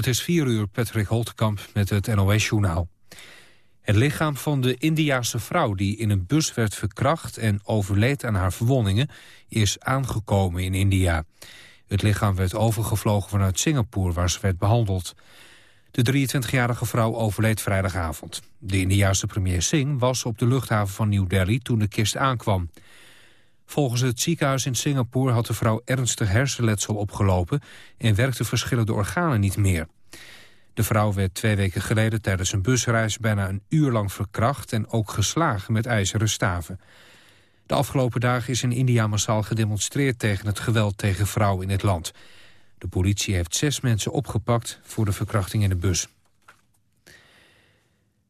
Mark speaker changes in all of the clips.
Speaker 1: Het is 4 uur, Patrick Holtkamp met het NOS-journaal. Het lichaam van de Indiaanse vrouw die in een bus werd verkracht... en overleed aan haar verwondingen, is aangekomen in India. Het lichaam werd overgevlogen vanuit Singapore, waar ze werd behandeld. De 23-jarige vrouw overleed vrijdagavond. De Indiaanse premier Singh was op de luchthaven van New Delhi toen de kist aankwam. Volgens het ziekenhuis in Singapore had de vrouw ernstig hersenletsel opgelopen... en werkte verschillende organen niet meer. De vrouw werd twee weken geleden tijdens een busreis bijna een uur lang verkracht... en ook geslagen met ijzeren staven. De afgelopen dagen is in India massaal gedemonstreerd tegen het geweld tegen vrouwen in het land. De politie heeft zes mensen opgepakt voor de verkrachting in de bus.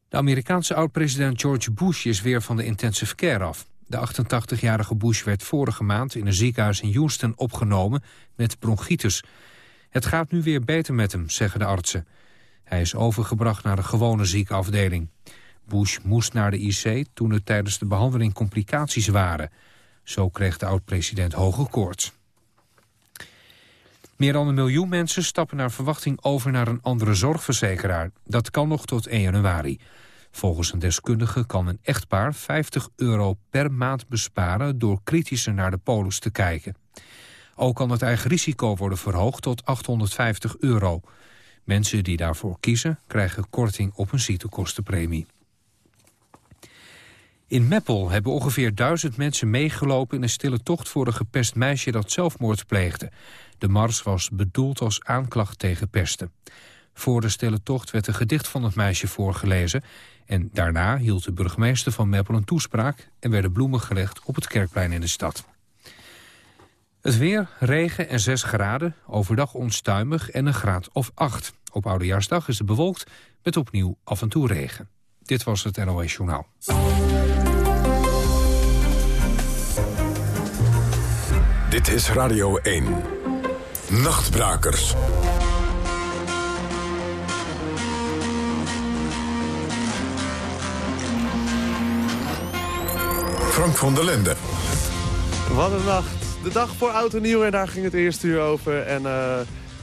Speaker 1: De Amerikaanse oud-president George Bush is weer van de intensive care af. De 88-jarige Bush werd vorige maand in een ziekenhuis in Houston opgenomen met bronchitis. Het gaat nu weer beter met hem, zeggen de artsen. Hij is overgebracht naar de gewone ziekenafdeling. Bush moest naar de IC toen er tijdens de behandeling complicaties waren. Zo kreeg de oud-president hoge koorts. Meer dan een miljoen mensen stappen naar verwachting over naar een andere zorgverzekeraar. Dat kan nog tot 1 januari. Volgens een deskundige kan een echtpaar 50 euro per maand besparen... door kritischer naar de polis te kijken. Ook kan het eigen risico worden verhoogd tot 850 euro. Mensen die daarvoor kiezen krijgen korting op een ziektekostenpremie. In Meppel hebben ongeveer duizend mensen meegelopen in een stille tocht voor een gepest meisje dat zelfmoord pleegde. De mars was bedoeld als aanklacht tegen pesten. Voor de stille tocht werd een gedicht van het meisje voorgelezen... en daarna hield de burgemeester van Meppel een toespraak... en werden bloemen gelegd op het kerkplein in de stad. Het weer, regen en 6 graden, overdag onstuimig en een graad of 8. Op Oudejaarsdag is het bewolkt met opnieuw af en toe regen. Dit was het NOS Journaal.
Speaker 2: Dit is Radio 1. Nachtbrakers. Frank van der Linden.
Speaker 3: Wat een nacht. De dag voor Oud en Nieuw en daar ging het eerste uur over. En, uh,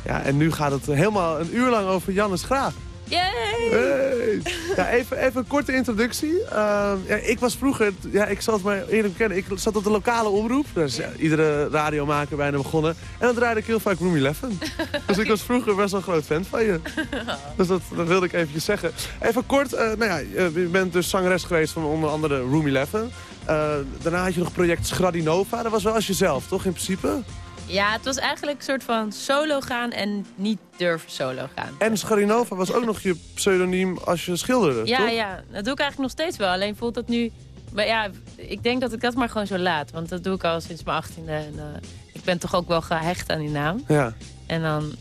Speaker 3: ja, en nu gaat het helemaal een uur lang over Jannes Graaf.
Speaker 4: Yay!
Speaker 3: Hey. Ja, even, even een korte introductie. Uh, ja, ik was vroeger, ja, ik zal het maar eerlijk bekennen, ik zat op de lokale omroep. Dus ja, iedere radiomaker bijna begonnen. En dan draaide ik heel vaak Room 11. dus ik was vroeger best wel een groot fan van je. Dus dat, dat wilde ik eventjes zeggen. Even kort, uh, nou ja, je bent dus zangeres geweest van onder andere Room 11. Uh, daarna had je nog project Schradinova. Dat was wel als jezelf, toch in principe?
Speaker 4: Ja, het was eigenlijk een soort van solo gaan en niet durven solo gaan.
Speaker 3: En Scharinova was ook nog je pseudoniem als je schilderde,
Speaker 4: Ja,
Speaker 3: toch?
Speaker 4: ja, dat doe ik eigenlijk nog steeds wel. Alleen voelt dat nu... Maar ja, ik denk dat ik dat maar gewoon zo laat. Want dat doe ik al sinds mijn achttiende. En uh, ik ben toch ook wel gehecht aan die naam.
Speaker 3: Ja.
Speaker 4: En dan...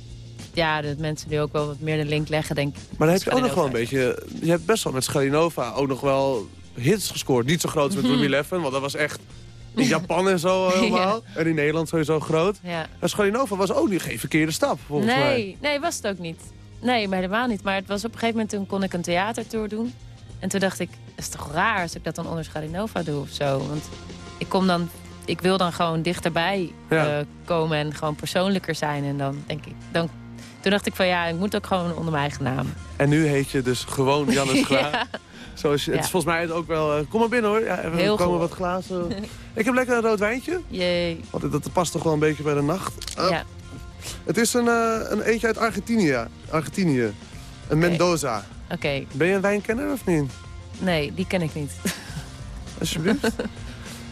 Speaker 4: Ja, dat mensen nu ook wel wat meer de link leggen, denk ik.
Speaker 3: Maar dan heb je ook nog wel een beetje... Je hebt best wel met Scharinova ook nog wel hits gescoord. Niet zo groot als met Room 11, want dat was echt in Japan en zo helemaal. Ja. En in Nederland sowieso groot.
Speaker 4: Ja.
Speaker 3: En Scharinova was ook niet geen verkeerde stap, volgens
Speaker 4: nee,
Speaker 3: mij.
Speaker 4: Nee, was het ook niet. Nee, maar helemaal niet. Maar het was op een gegeven moment, toen kon ik een theatertour doen. En toen dacht ik, het is toch raar als ik dat dan onder Scharinova doe of zo. Want ik kom dan, ik wil dan gewoon dichterbij ja. uh, komen en gewoon persoonlijker zijn. En dan denk ik, dan, toen dacht ik van ja, ik moet ook gewoon onder mijn eigen naam.
Speaker 3: En nu heet je dus gewoon Jannes Graaf. ja. Zoals het is volgens mij ook wel... Uh, kom maar binnen hoor. Ja, even
Speaker 4: Heel
Speaker 3: komen
Speaker 4: goed.
Speaker 3: wat glazen. ik heb lekker een rood wijntje.
Speaker 4: Jee.
Speaker 3: Want dat past toch wel een beetje bij de nacht.
Speaker 4: Ja.
Speaker 3: Het is een, uh, een eentje uit Argentinië. Argentinië. Een okay. Mendoza.
Speaker 4: Oké. Okay.
Speaker 3: Ben je een wijnkenner of niet?
Speaker 4: Nee, die ken ik niet.
Speaker 3: Alsjeblieft.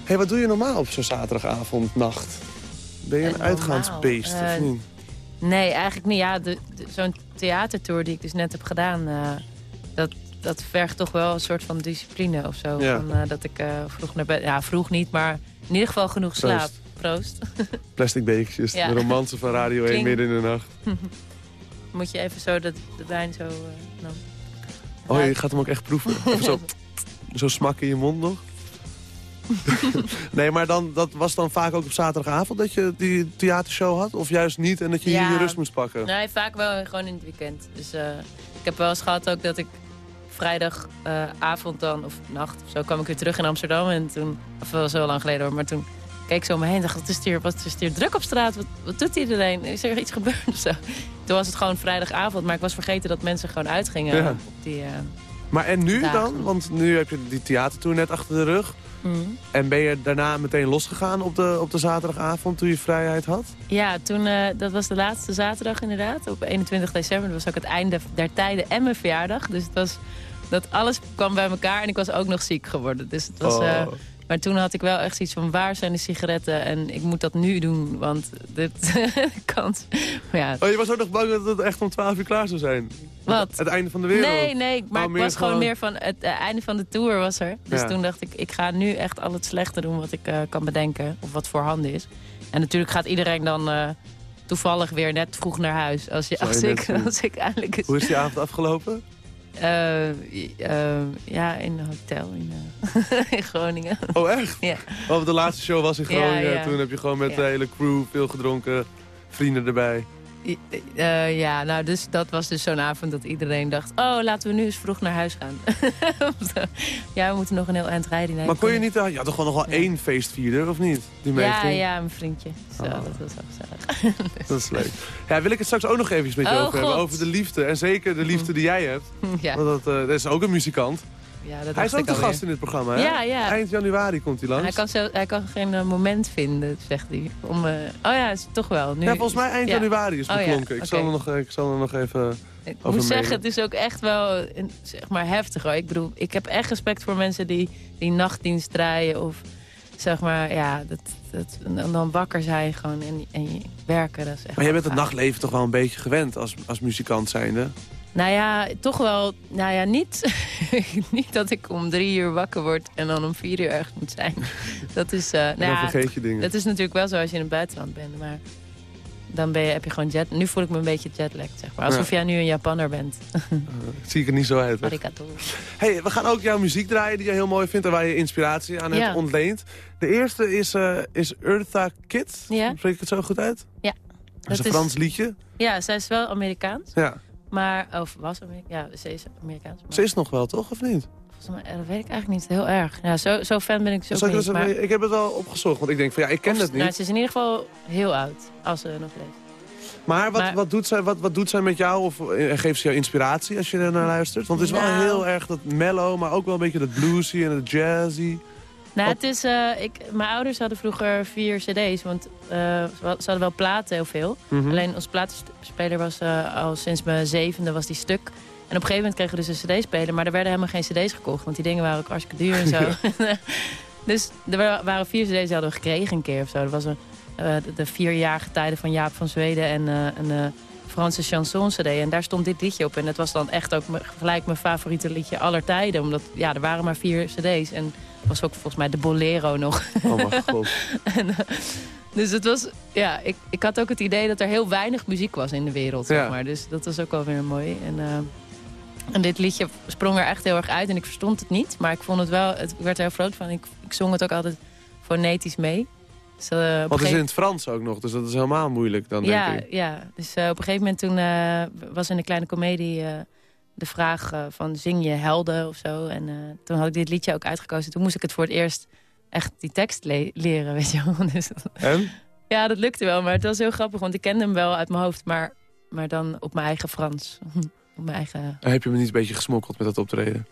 Speaker 3: Hey, wat doe je normaal op zo'n zaterdagavond, nacht? Ben je een uitgaansbeest of
Speaker 4: Eh,
Speaker 3: niet?
Speaker 4: Nee, eigenlijk niet. Ja, zo'n theatertour die ik dus net heb gedaan... dat vergt toch wel een soort van discipline of zo.
Speaker 3: Ja.
Speaker 4: Van, uh, dat ik uh, vroeg naar bed... Ja, vroeg niet, maar in ieder geval genoeg slaap.
Speaker 3: Proost. Plastic bekertjes,
Speaker 4: Ja.
Speaker 3: de romance van Radio 1
Speaker 4: Kling.
Speaker 3: midden in de nacht.
Speaker 4: Moet je even zo de, de wijn zo... Uh, dan...
Speaker 3: Oh, je gaat hem ook echt proeven. Even zo, zo smak in je mond nog. nee, maar dan, dat was dan vaak ook op zaterdagavond dat je die theatershow had? Of juist niet en dat je
Speaker 4: Ja.
Speaker 3: hier je rust moest pakken?
Speaker 4: Nee, vaak wel gewoon in het weekend. Dus eh, ik heb wel eens gehad ook dat ik vrijdagavond dan, of nacht of zo, kwam ik weer terug in Amsterdam. En toen, of wel zo lang geleden hoor, maar toen keek ik zo om me heen en dacht, wat is hier, wat is hier druk op straat? Wat, wat doet iedereen? Is er iets gebeurd of zo? toen was het gewoon vrijdagavond. Maar ik was vergeten dat mensen gewoon uitgingen
Speaker 3: Ja.
Speaker 4: op die... eh,
Speaker 3: Maar en nu
Speaker 4: Dagen.
Speaker 3: dan? Want nu heb je die theatertour net achter de rug.
Speaker 4: Mm.
Speaker 3: En ben je daarna meteen losgegaan op de, op de zaterdagavond toen je vrijheid had?
Speaker 4: Ja, toen, eh, dat was de laatste zaterdag inderdaad. Op 21 december. Dat was ook het einde der tijden en mijn verjaardag. Dus het was, dat alles kwam bij elkaar. En ik was ook nog ziek geworden. Dus het was,
Speaker 3: Oh.
Speaker 4: eh, maar toen had ik wel echt zoiets van... waar zijn de sigaretten? En ik moet dat nu doen, want dit kans... Maar ja,
Speaker 3: Oh, je was ook nog bang dat het echt om 12 uur klaar zou zijn?
Speaker 4: Wat?
Speaker 3: Het einde van de wereld?
Speaker 4: Nee, nee, maar
Speaker 3: Oh,
Speaker 4: ik was gewoon
Speaker 3: gewoon-
Speaker 4: meer van het eh, einde van de tour was er. Dus
Speaker 3: Ja.
Speaker 4: toen dacht ik, ik ga nu echt al het slechte doen wat ik eh, kan bedenken. Of wat voorhanden is. En natuurlijk gaat iedereen dan eh, toevallig weer net vroeg naar huis. Als, je, als, ik,
Speaker 3: zien.
Speaker 4: als ik eindelijk eens...
Speaker 3: Hoe is die avond afgelopen?
Speaker 4: Eh, eh, ja, in een hotel in, eh, in Groningen.
Speaker 3: Oh, echt?
Speaker 4: Ja.
Speaker 3: Oh, de laatste show was in Groningen.
Speaker 4: ja.
Speaker 3: Toen heb je gewoon met de hele crew veel gedronken. Vrienden erbij.
Speaker 4: Eh, ja, nou, dus dat was dus zo'n avond dat iedereen dacht... oh, laten we nu eens vroeg naar huis gaan. ja, we moeten nog een heel eind rijden.
Speaker 3: Maar kon je niet... eh, Je had toch gewoon nog wel
Speaker 4: Ja.
Speaker 3: één feestvierder, of niet? Die
Speaker 4: Ja, ja, mijn vriendje. Zo,
Speaker 3: Oh.
Speaker 4: dat was wel gezellig.
Speaker 3: Dat is leuk. Ja, wil ik het straks ook nog even met je
Speaker 4: Oh,
Speaker 3: over hebben. Over de liefde. En zeker de liefde die jij hebt.
Speaker 4: ja,
Speaker 3: Want dat, eh, dat is ook een muzikant.
Speaker 4: Ja, dat
Speaker 3: Hij is ook de gast in dit programma, hè?
Speaker 4: Ja, ja.
Speaker 3: Eind januari komt hij langs.
Speaker 4: Hij kan, zo, hij kan geen eh, moment vinden, zegt hij. Om, eh, oh ja, is toch wel. Nu,
Speaker 3: ja, volgens mij eind
Speaker 4: ja.
Speaker 3: januari is
Speaker 4: Oh, ja,
Speaker 3: beklonken. ik, zal er nog, ik zal er nog even...
Speaker 4: Ik
Speaker 3: over
Speaker 4: moet zeggen, het is ook echt wel zeg maar, heftig. Hoor. Ik bedoel, ik heb echt respect voor mensen die, die nachtdienst draaien. Of zeg maar, ja, dat, dat, dan wakker zijn gewoon en, en werken. Dat is echt
Speaker 3: Maar jij bent het nachtleven toch wel een beetje gewend als, als muzikant zijnde?
Speaker 4: Nou ja, toch wel. Nou ja, niet, niet dat ik om drie uur wakker word en dan om vier uur ergens moet zijn. Dat is, eh,
Speaker 3: En
Speaker 4: nou
Speaker 3: dan vergeet je dingen.
Speaker 4: dat is natuurlijk wel zo als je in het buitenland bent. Maar dan ben je, heb je gewoon jet. Nu voel ik me een beetje jetlag, zeg maar. Alsof jij nu een Japanner bent.
Speaker 3: zie ik er niet zo uit.
Speaker 4: Arigato.
Speaker 3: Hey, we gaan ook jouw muziek draaien die je heel mooi vindt... en waar je inspiratie aan hebt
Speaker 4: Ja.
Speaker 3: ontleend. De eerste is, eh is Eartha Kitt.
Speaker 4: Ja.
Speaker 3: Spreek ik het zo goed uit?
Speaker 4: Ja.
Speaker 3: Dat is
Speaker 4: Dat
Speaker 3: een
Speaker 4: is-
Speaker 3: Frans liedje.
Speaker 4: Ja, zij is wel Amerikaans.
Speaker 3: Ja.
Speaker 4: Maar, of was Amerikaans. Ja, ze is Amerikaans. Maar
Speaker 3: Ze is nog wel, toch? Of niet?
Speaker 4: volgens mij, eh, dat weet ik eigenlijk niet heel erg. Ja, zo, zo fan ben ik zo
Speaker 3: Zal ik,
Speaker 4: niet. Maar,
Speaker 3: ik heb het wel opgezocht, want ik denk van ja, ik ken
Speaker 4: of-
Speaker 3: het niet.
Speaker 4: Nou, ze is in ieder geval heel oud, als ze nog leeft.
Speaker 3: maar, wat,
Speaker 4: maar-
Speaker 3: wat, doet zij, wat, wat doet zij met jou? Of eh, geeft ze jou inspiratie als je er naar luistert? Want het is wel
Speaker 4: Nou.
Speaker 3: heel erg dat mellow, maar ook wel een beetje dat bluesy en dat jazzy.
Speaker 4: Nou, het is, eh, ik, mijn ouders hadden vroeger vier cd's, want eh, ze had- ze hadden wel platen heel veel.
Speaker 3: Mhm.
Speaker 4: Alleen ons platenspeler was eh, al sinds mijn zevende was die stuk. En op een gegeven moment kregen we dus een cd-speler, maar er werden helemaal geen cd's gekocht. Want die dingen waren ook hartstikke duur en zo. dus er wa- waren vier cd's die hadden we gekregen een keer of zo. Dat was een, de, de vierjarige tijden van Jaap van Zweden en een Franse chanson cd. En daar stond dit liedje op. En dat was dan echt ook gelijk mijn favoriete liedje aller tijden. Omdat ja, er waren maar vier cd's. En was ook volgens mij de Bolero nog.
Speaker 3: Oh mijn god.
Speaker 4: En, eh, dus het was, ja, ik, ik had ook het idee dat er heel weinig muziek was in de wereld,
Speaker 3: Ja.
Speaker 4: zeg maar. Dus dat was ook wel weer mooi. En, eh, en dit liedje sprong er echt heel erg uit en ik verstond het niet. Maar ik vond het wel, het, ik werd er heel vrolijk van. Ik, ik zong het ook altijd fonetisch mee. Dus, eh,
Speaker 3: Want het is in het Frans ook nog, dus dat is helemaal moeilijk dan,
Speaker 4: ja,
Speaker 3: denk ik.
Speaker 4: ja, dus eh, op een gegeven moment toen eh, was in de kleine komedie de vraag van zing je helden of zo. En toen had ik dit liedje ook uitgekozen. Toen moest ik het voor het eerst echt die tekst le- leren, weet je wel. Dus,
Speaker 3: En?
Speaker 4: ja, dat lukte wel, maar het was heel grappig, want ik kende hem wel uit mijn hoofd, maar, maar dan op mijn eigen Frans. op mijn eigen...
Speaker 3: Heb je me niet een beetje gesmokkeld met dat optreden?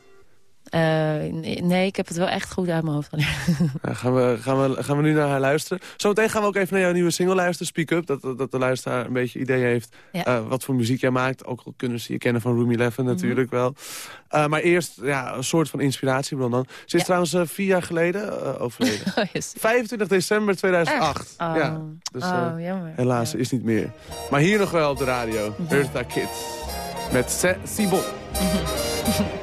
Speaker 4: Eh, nee, ik heb het wel echt goed uit mijn hoofd.
Speaker 3: Ja, gaan, we, gaan, we, gaan we nu naar haar luisteren. Zometeen gaan we ook even naar jouw nieuwe single luisteren, Speak Up. Dat, dat, de luisteraar een beetje idee heeft
Speaker 4: Ja.
Speaker 3: eh, wat voor muziek jij maakt. Ook al kunnen ze je kennen van Room 11
Speaker 4: Mhm.
Speaker 3: natuurlijk wel. Eh, maar eerst ja, een soort van inspiratiebron dan. Ze is
Speaker 4: Ja.
Speaker 3: trouwens vier jaar geleden overleden.
Speaker 4: Oh, yes.
Speaker 3: 25 december 2008.
Speaker 4: Oh,
Speaker 3: Ja, dus,
Speaker 4: oh,
Speaker 3: eh,
Speaker 4: jammer.
Speaker 3: helaas is niet meer. Maar hier nog wel op de radio. Eartha Kids. Met C'est si bon.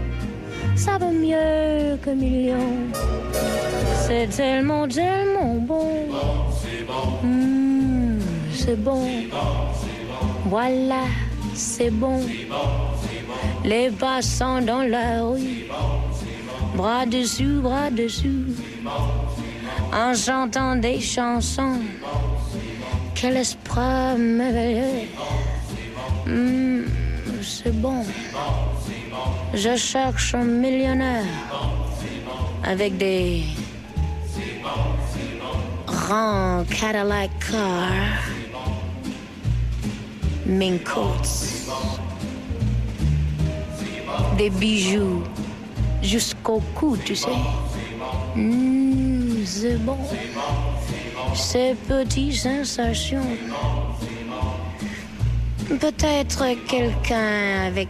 Speaker 5: ça vaut mieux que millions. C'est tellement, tellement bon. Mmh, c'est bon. Voilà, c'est bon. Les passants dans la rue, bras dessus, bras dessous, en chantant des chansons. Quel esprit merveilleux. Mmh, c'est bon. Je cherche un millionnaire avec des grands Cadillac cars, mink coats, des bijoux jusqu'au cou, tu sais. Mmh, c'est bon. Ces petites sensations. Peut-être quelqu'un avec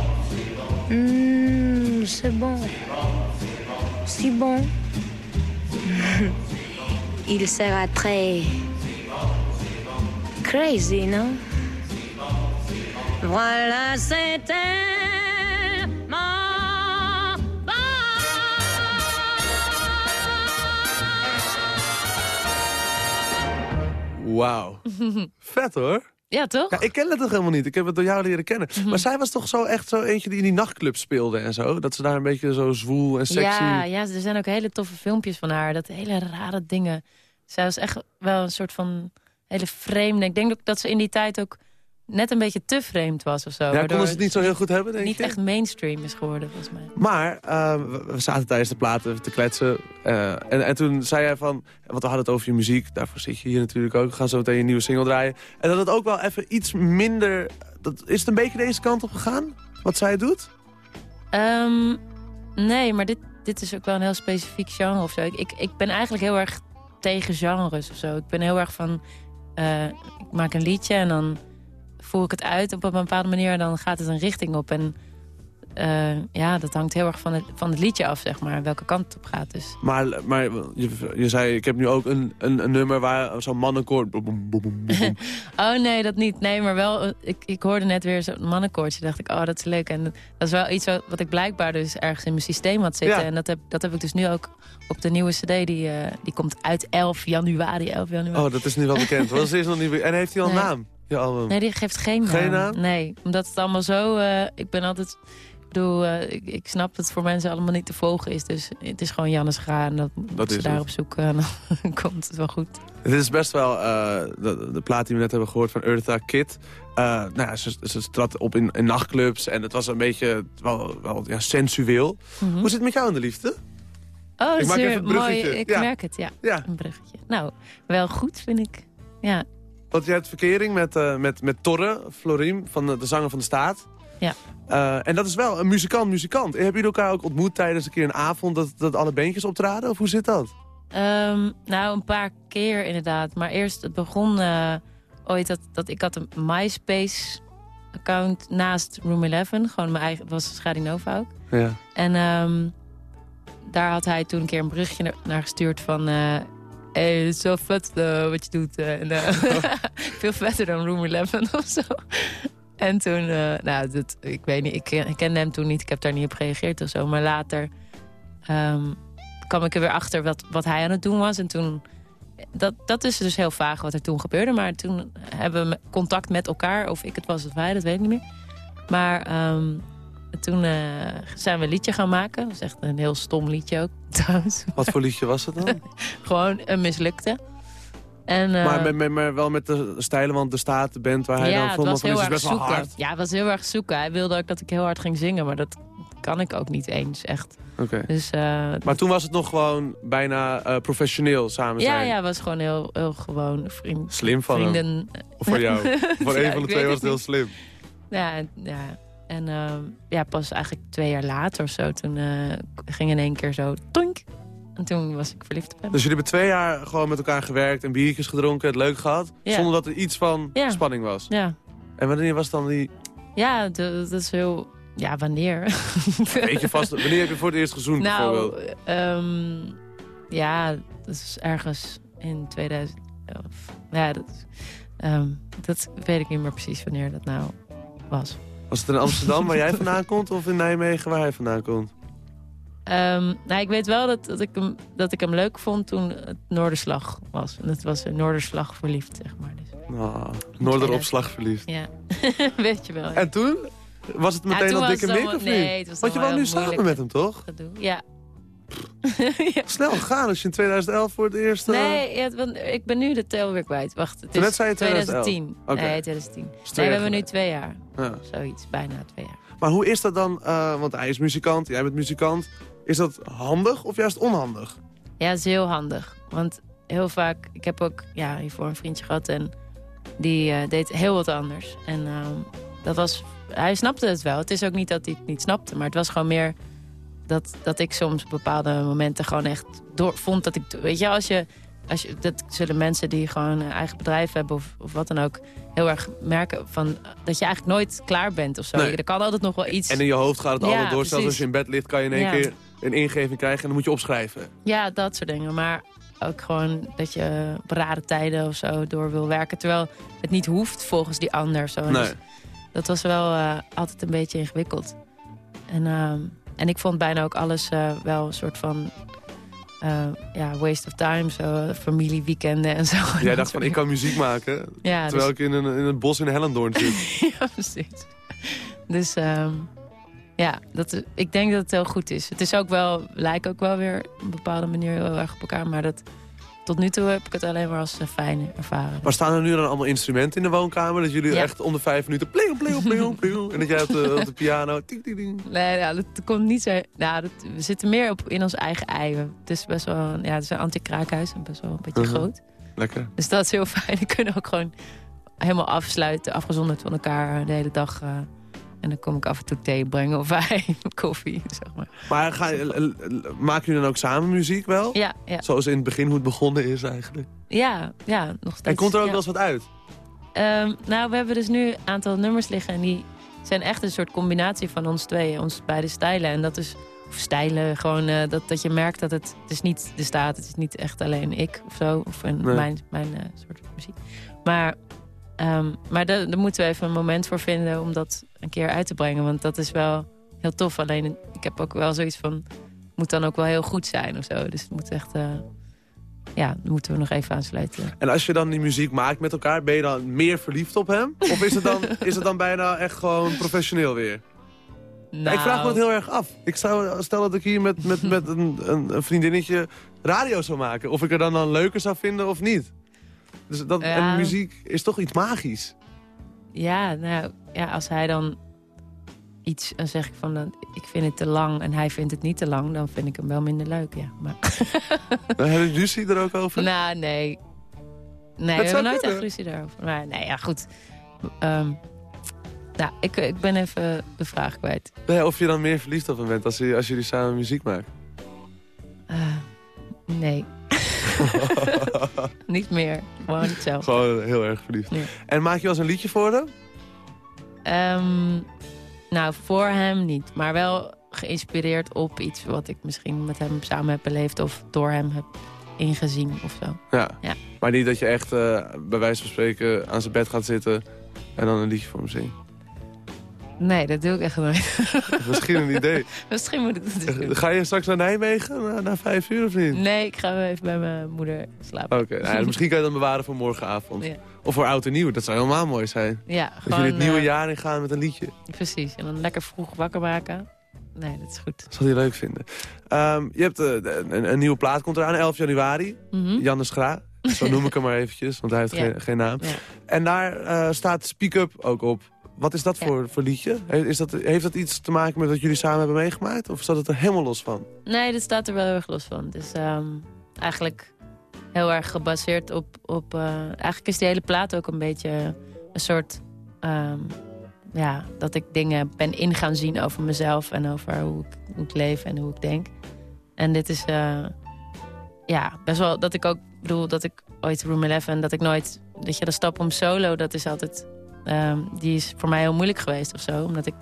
Speaker 5: Mmh, c'est bon. Si bon. Il sera très crazy, non? Voilà, tellement
Speaker 3: Wauw. Vet hoor.
Speaker 4: Ja, toch?
Speaker 3: Ja, ik ken het toch helemaal niet. Ik heb het door jou leren kennen.
Speaker 4: Mhm.
Speaker 3: Maar zij was toch zo echt zo eentje die in die nachtclub speelde en zo? Dat ze daar een beetje zo zwoel en sexy...
Speaker 4: Ja, ja, er zijn ook hele toffe filmpjes van haar. Dat hele rare dingen. Zij was echt wel een soort van hele vreemde. Ik denk ook dat ze in die tijd ook net een beetje te vreemd was of zo.
Speaker 3: Ja, konden ze het niet zo heel goed hebben, denk
Speaker 4: niet
Speaker 3: je?
Speaker 4: echt mainstream is geworden, volgens mij.
Speaker 3: Maar eh, we, zaten tijdens de platen te kletsen. eh, en, en toen zei hij van... Want we hadden het over je muziek. Daarvoor zit je hier natuurlijk ook. We gaan zo meteen je nieuwe single draaien. En dat het ook wel even iets minder... Dat, is het een beetje deze kant op gegaan? Wat zij doet?
Speaker 4: Ehm, nee, maar dit, dit is ook wel een heel specifiek genre of zo. Ik, ik, ik ben eigenlijk heel erg tegen genres of zo. Ik ben heel erg van... eh, ik maak een liedje en dan voer ik het uit op een bepaalde manier... en dan gaat het een richting op. En eh, ja, dat hangt heel erg van het, van het liedje af, zeg maar. Welke kant het op gaat. Dus
Speaker 3: Maar, maar je, je zei, ik heb nu ook een, een, een nummer waar zo'n mannenkoor... boem, boem, boem, boem, boem.
Speaker 4: Oh nee, dat niet. Nee, maar wel, ik, ik hoorde net weer zo'n mannenkoortje. dacht ik, oh, dat is leuk. En dat is wel iets wat, wat ik blijkbaar dus ergens in mijn systeem had zitten.
Speaker 3: Ja.
Speaker 4: En dat heb, dat heb ik dus nu ook op de nieuwe cd. Die, eh, die komt uit 11 januari. 11 januari.
Speaker 3: Oh, dat is nu wel bekend. Wat is nog niet... En heeft hij al een
Speaker 4: Nee.
Speaker 3: naam? Je album?
Speaker 4: Nee, die geeft geen naam.
Speaker 3: Geen naam?
Speaker 4: Nee, omdat het allemaal zo... eh, ik ben altijd... Ik bedoel, eh, ik, ik snap dat het voor mensen allemaal niet te volgen is. Dus het is gewoon Jannes Ga en dat, dat ze daar
Speaker 3: het.
Speaker 4: op zoeken. En dan komt het wel goed.
Speaker 3: Dit is best wel eh, de, de plaat die we net hebben gehoord van Eartha Kitt. Eh, nou ja, ze, ze trad op in, in nachtclubs en het was een beetje wel, wel ja, sensueel.
Speaker 4: Mhm.
Speaker 3: Hoe zit het met jou in de liefde?
Speaker 4: Oh, dat
Speaker 3: Ik
Speaker 4: is
Speaker 3: maak
Speaker 4: weer
Speaker 3: even een
Speaker 4: mooi. Ik
Speaker 3: Ja.
Speaker 4: merk het, ja.
Speaker 3: Ja,
Speaker 4: Een bruggetje. Nou, wel goed, vind ik. Ja.
Speaker 3: Want jij hebt verkering met, eh, met, met Torre, Florim, van de, de zanger van de staat.
Speaker 4: Ja.
Speaker 3: Eh, en dat is wel een muzikant-muzikant. Hebben jullie elkaar ook ontmoet tijdens een keer een avond dat, dat alle beentjes optraden? Of hoe zit dat?
Speaker 4: Ehm, nou, een paar keer inderdaad. Maar eerst, het begon eh, ooit dat, dat ik had een MySpace-account naast Room 11. Gewoon mijn eigen, het was Schadinova ook.
Speaker 3: Ja.
Speaker 4: En ehm, daar had hij toen een keer een berichtje na- naar gestuurd van... hey, het is zo vet wat je doet. veel vetter dan Room 11 of zo. En toen, eh, nou, dat, ik weet niet, ik, ik kende hem toen niet. Ik heb daar niet op gereageerd of zo. Maar later ehm, kwam ik er weer achter wat, wat hij aan het doen was. En toen, dat, dat is dus heel vaag wat er toen gebeurde. Maar toen hebben we contact met elkaar. Of ik het was of hij, dat weet ik niet meer. Maar ehm, toen eh, zijn we een liedje gaan maken. Dat was echt een heel stom liedje ook, trouwens.
Speaker 3: Wat voor liedje was het dan?
Speaker 4: Gewoon een mislukte. En, eh,
Speaker 3: maar, met, met- maar wel met de stijlen, want de staat, de band waar hij
Speaker 4: ja,
Speaker 3: dan vond,
Speaker 4: was
Speaker 3: van,
Speaker 4: heel
Speaker 3: is
Speaker 4: erg
Speaker 3: best wel
Speaker 4: zoeken.
Speaker 3: hard.
Speaker 4: Ja, het was heel erg zoeken. Hij wilde ook dat ik heel hard ging zingen, maar dat kan ik ook niet eens, echt.
Speaker 3: Oké.
Speaker 4: Dus eh,
Speaker 3: Maar toen was het nog gewoon bijna eh, professioneel samen
Speaker 4: ja,
Speaker 3: zijn.
Speaker 4: ja, het was gewoon heel, heel gewoon vriend,
Speaker 3: Slim van hem.
Speaker 4: vrienden.
Speaker 3: Of voor jou. voor
Speaker 4: Ja,
Speaker 3: een van de twee was
Speaker 4: het
Speaker 3: heel slim.
Speaker 4: Ja, ja. En ehm, ja, pas eigenlijk twee jaar later of zo, toen eh, ging in één keer zo tonk. En toen was ik verliefd op hem.
Speaker 3: Dus jullie hebben twee jaar gewoon met elkaar gewerkt en biertjes gedronken, het leuk gehad.
Speaker 4: Ja.
Speaker 3: Zonder dat er iets van
Speaker 4: Ja.
Speaker 3: spanning was.
Speaker 4: Ja,
Speaker 3: En wanneer was dan die...
Speaker 4: ja dat, dat is heel... Ja, wanneer?
Speaker 3: Weet je vast, wanneer heb je voor het eerst gezoend
Speaker 4: nou,
Speaker 3: bijvoorbeeld?
Speaker 4: ehm, ja, dat is ergens in 2011. Ja, dat, ehm, dat weet ik niet meer precies wanneer dat nou was.
Speaker 3: Was het in Amsterdam waar jij vandaan komt of in Nijmegen waar hij vandaan komt?
Speaker 4: Nou, ik weet wel dat, dat, ik hem, dat ik hem leuk vond toen het Noorderslag was. En het was een Noorderslag verliefd, zeg maar. Dus,
Speaker 3: Nou, Noorderopslag verliefd.
Speaker 4: ja, weet je wel. ja.
Speaker 3: En toen? Was het
Speaker 4: Ja,
Speaker 3: meteen dat
Speaker 4: was
Speaker 3: dikke mik of niet?
Speaker 4: nee, het was
Speaker 3: Want je woont nu samen met hem, toch?
Speaker 4: Ja. Ja.
Speaker 3: Snel gegaan als je in 2011 voor het eerst... eh,
Speaker 4: Nee, ja, want ik ben nu de tel weer kwijt. Wacht, het
Speaker 3: Toen
Speaker 4: is
Speaker 3: zei je
Speaker 4: 2010.
Speaker 3: Oké.
Speaker 4: Nee, 2010.
Speaker 3: is
Speaker 4: Nee,
Speaker 3: twee
Speaker 4: we hebben nu twee jaar.
Speaker 3: Ja.
Speaker 4: Zoiets, bijna twee jaar.
Speaker 3: Maar hoe is dat dan, eh, want hij is muzikant, jij bent muzikant. Is dat handig of juist onhandig?
Speaker 4: Ja, dat is heel handig. Want heel vaak, ik heb ook ja, hiervoor een vriendje gehad en die eh, deed heel wat anders. En ehm, dat was, hij snapte het wel. Het is ook niet dat hij het niet snapte, maar het was gewoon meer dat, dat ik soms op bepaalde momenten gewoon echt door, vond dat ik, weet je, als je, als je, dat zullen mensen die gewoon een eigen bedrijf hebben of, of wat dan ook, heel erg merken van dat je eigenlijk nooit klaar bent of zo.
Speaker 3: Nee.
Speaker 4: Er kan altijd nog wel iets.
Speaker 3: En in je hoofd gaat het
Speaker 4: Ja,
Speaker 3: allemaal door. Zelfs als je in bed ligt, kan je in één
Speaker 4: Ja.
Speaker 3: keer een ingeving krijgen en dan moet je opschrijven.
Speaker 4: Ja, dat soort dingen. Maar ook gewoon dat je op rare tijden of zo door wil werken. Terwijl het niet hoeft volgens die ander. Zo.
Speaker 3: Nee.
Speaker 4: Dus dat was wel eh, altijd een beetje ingewikkeld. En, ehm, en ik vond bijna ook alles eh, wel een soort van... eh, ja, waste of time, zo familieweekenden en zo.
Speaker 3: Jij dacht van, ik kan muziek maken,
Speaker 4: Ja,
Speaker 3: terwijl
Speaker 4: dus-
Speaker 3: ik in een, in een bos in Hellendoorn zit.
Speaker 4: ja, precies. Dus ehm, ja, dat, ik denk dat het heel goed is. Het is ook wel, lijkt ook wel weer op een bepaalde manier heel erg op elkaar. Maar dat, tot nu toe heb ik het alleen maar als eh, fijn ervaren.
Speaker 3: Maar staan er nu dan allemaal instrumenten in de woonkamer? Dat jullie
Speaker 4: Ja.
Speaker 3: echt om de vijf minuten... Pling, pling, pling, en dat jij op de, op de piano... Ting, ting, ting.
Speaker 4: Nee, ja, dat komt niet zo. Nou, dat, we zitten meer op in ons eigen ei. Het is best wel, ja, het is een anti-kraakhuis en best wel een beetje
Speaker 3: Mhm.
Speaker 4: groot.
Speaker 3: Lekker.
Speaker 4: Dus dat is heel fijn. We kunnen ook gewoon helemaal afsluiten, afgezonderd van elkaar eh, de hele dag. eh, en dan kom ik af en toe thee brengen of wijn, koffie, zeg maar.
Speaker 3: Maar ga, maken jullie dan ook samen muziek wel?
Speaker 4: Ja, ja,
Speaker 3: Zoals in het begin hoe het begonnen is eigenlijk.
Speaker 4: ja, ja nog steeds.
Speaker 3: En komt er ook
Speaker 4: ja.
Speaker 3: wel eens wat uit?
Speaker 4: Ehm, nou, we hebben dus nu een aantal nummers liggen. En die zijn echt een soort combinatie van ons tweeën. Ons beide stijlen. En dat is... Of stijlen, gewoon eh, dat, dat je merkt dat het... Het is niet de staat, het is niet echt alleen ik of zo. Of een,
Speaker 3: Nee.
Speaker 4: mijn, mijn eh, soort muziek. Maar, ehm, maar daar, daar moeten we even een moment voor vinden... om dat een keer uit te brengen. Want dat is wel heel tof. Alleen, ik heb ook wel zoiets van... Het moet dan ook wel heel goed zijn of zo. Dus het moet echt... eh, ja, moeten we nog even aansluiten.
Speaker 3: En als je dan die muziek maakt met elkaar, ben je dan meer verliefd op hem? Of is het dan, is het dan bijna echt gewoon professioneel weer?
Speaker 4: Nou,
Speaker 3: Ik vraag me het heel erg af. Ik zou, stel dat ik hier met, met, met een, een, een vriendinnetje radio zou maken. Of ik er dan, dan leuker zou vinden of niet. Dus dat,
Speaker 4: Ja.
Speaker 3: En muziek is toch iets magisch.
Speaker 4: Ja, nou, ja, als hij dan iets, dan zeg ik van, dan, ik vind het te lang en hij vindt het niet te lang, dan vind ik hem wel minder leuk, ja. Maar,
Speaker 3: Dan hebben ruzie er ook over.
Speaker 4: nou, nee. Nee,
Speaker 3: zou
Speaker 4: we hebben nooit echt ruzie daarover. Maar nee, ja, goed. Ehm, nou, ik, ik ben even de vraag kwijt.
Speaker 3: Nee, of je dan meer verliefd op hem bent als, je- als jullie samen muziek maken.
Speaker 4: Eh, nee. niet meer. Gewoon hetzelfde.
Speaker 3: Gewoon heel erg verliefd.
Speaker 4: Ja.
Speaker 3: En maak je wel eens een liedje voor hem?
Speaker 4: Ehm, nou, voor hem niet. Maar wel geïnspireerd op iets wat ik misschien met hem samen heb beleefd... of door hem heb ingezien of zo.
Speaker 3: Ja.
Speaker 4: Ja.
Speaker 3: Maar niet dat je echt eh, bij wijze van spreken aan zijn bed gaat zitten... en dan een liedje voor hem zingt.
Speaker 4: Nee, dat doe ik echt nooit.
Speaker 3: Misschien een idee.
Speaker 4: misschien moet ik dat eens doen.
Speaker 3: Ga je straks naar Nijmegen na, na vijf uur of niet?
Speaker 4: Nee, ik ga even bij mijn moeder slapen.
Speaker 3: Oké, nou ja, misschien kan je dan bewaren voor morgenavond.
Speaker 4: Ja.
Speaker 3: Of voor oud en nieuw, dat zou helemaal mooi zijn.
Speaker 4: Ja,
Speaker 3: Dat
Speaker 4: gewoon...
Speaker 3: jullie het nieuwe
Speaker 4: eh,
Speaker 3: jaar ingaan met een liedje.
Speaker 4: Precies, en dan lekker vroeg wakker maken. Nee, dat is goed.
Speaker 3: Dat zal hij leuk vinden. Ehm, je hebt eh, een, een nieuwe plaat komt eraan, 11 januari.
Speaker 4: Mhm.
Speaker 3: Janne Schra, zo noem ik hem maar eventjes, want hij heeft
Speaker 4: Ja.
Speaker 3: geen, geen naam. En daar eh, staat Speak Up ook op. Wat is dat
Speaker 4: Ja.
Speaker 3: voor, voor liedje? Is dat, heeft dat iets te maken met wat jullie samen hebben meegemaakt? Of staat het er helemaal los van?
Speaker 4: Nee, dit staat er wel heel erg los van. Dus ehm, eigenlijk heel erg gebaseerd op... op eh, eigenlijk is die hele plaat ook een beetje een soort... ehm, ja, dat ik dingen ben in gaan zien over mezelf... en over hoe ik, hoe ik leef en hoe ik denk. En dit is... eh, ja, best wel dat ik ook... bedoel, dat ik ooit Room 11... dat ik nooit... dat je de stap om solo, dat is altijd... ehm, die is voor mij heel moeilijk geweest of zo. Omdat ik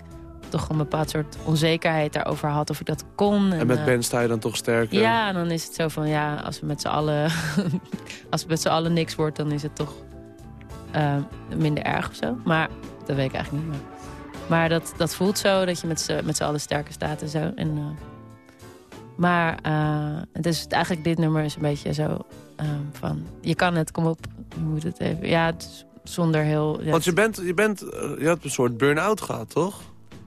Speaker 4: toch een bepaald soort onzekerheid daarover had of ik dat kon.
Speaker 3: En met
Speaker 4: eh,
Speaker 3: Ben sta je dan toch sterker?
Speaker 4: ja, en dan is het zo van, ja, als we met z'n allen, als het met z'n allen niks wordt, dan is het toch eh, minder erg of zo. Maar dat weet ik eigenlijk niet. Maar, maar dat, dat voelt zo, dat je met z'n, allen sterker staat en zo. En, eh, maar uh, dus eigenlijk dit nummer is een beetje zo uh, van, je kan het, kom op, je moet het even. Ja, het is zonder heel... Ja,
Speaker 3: Want je, bent, je, bent, uh, je had een soort burn-out gehad, toch?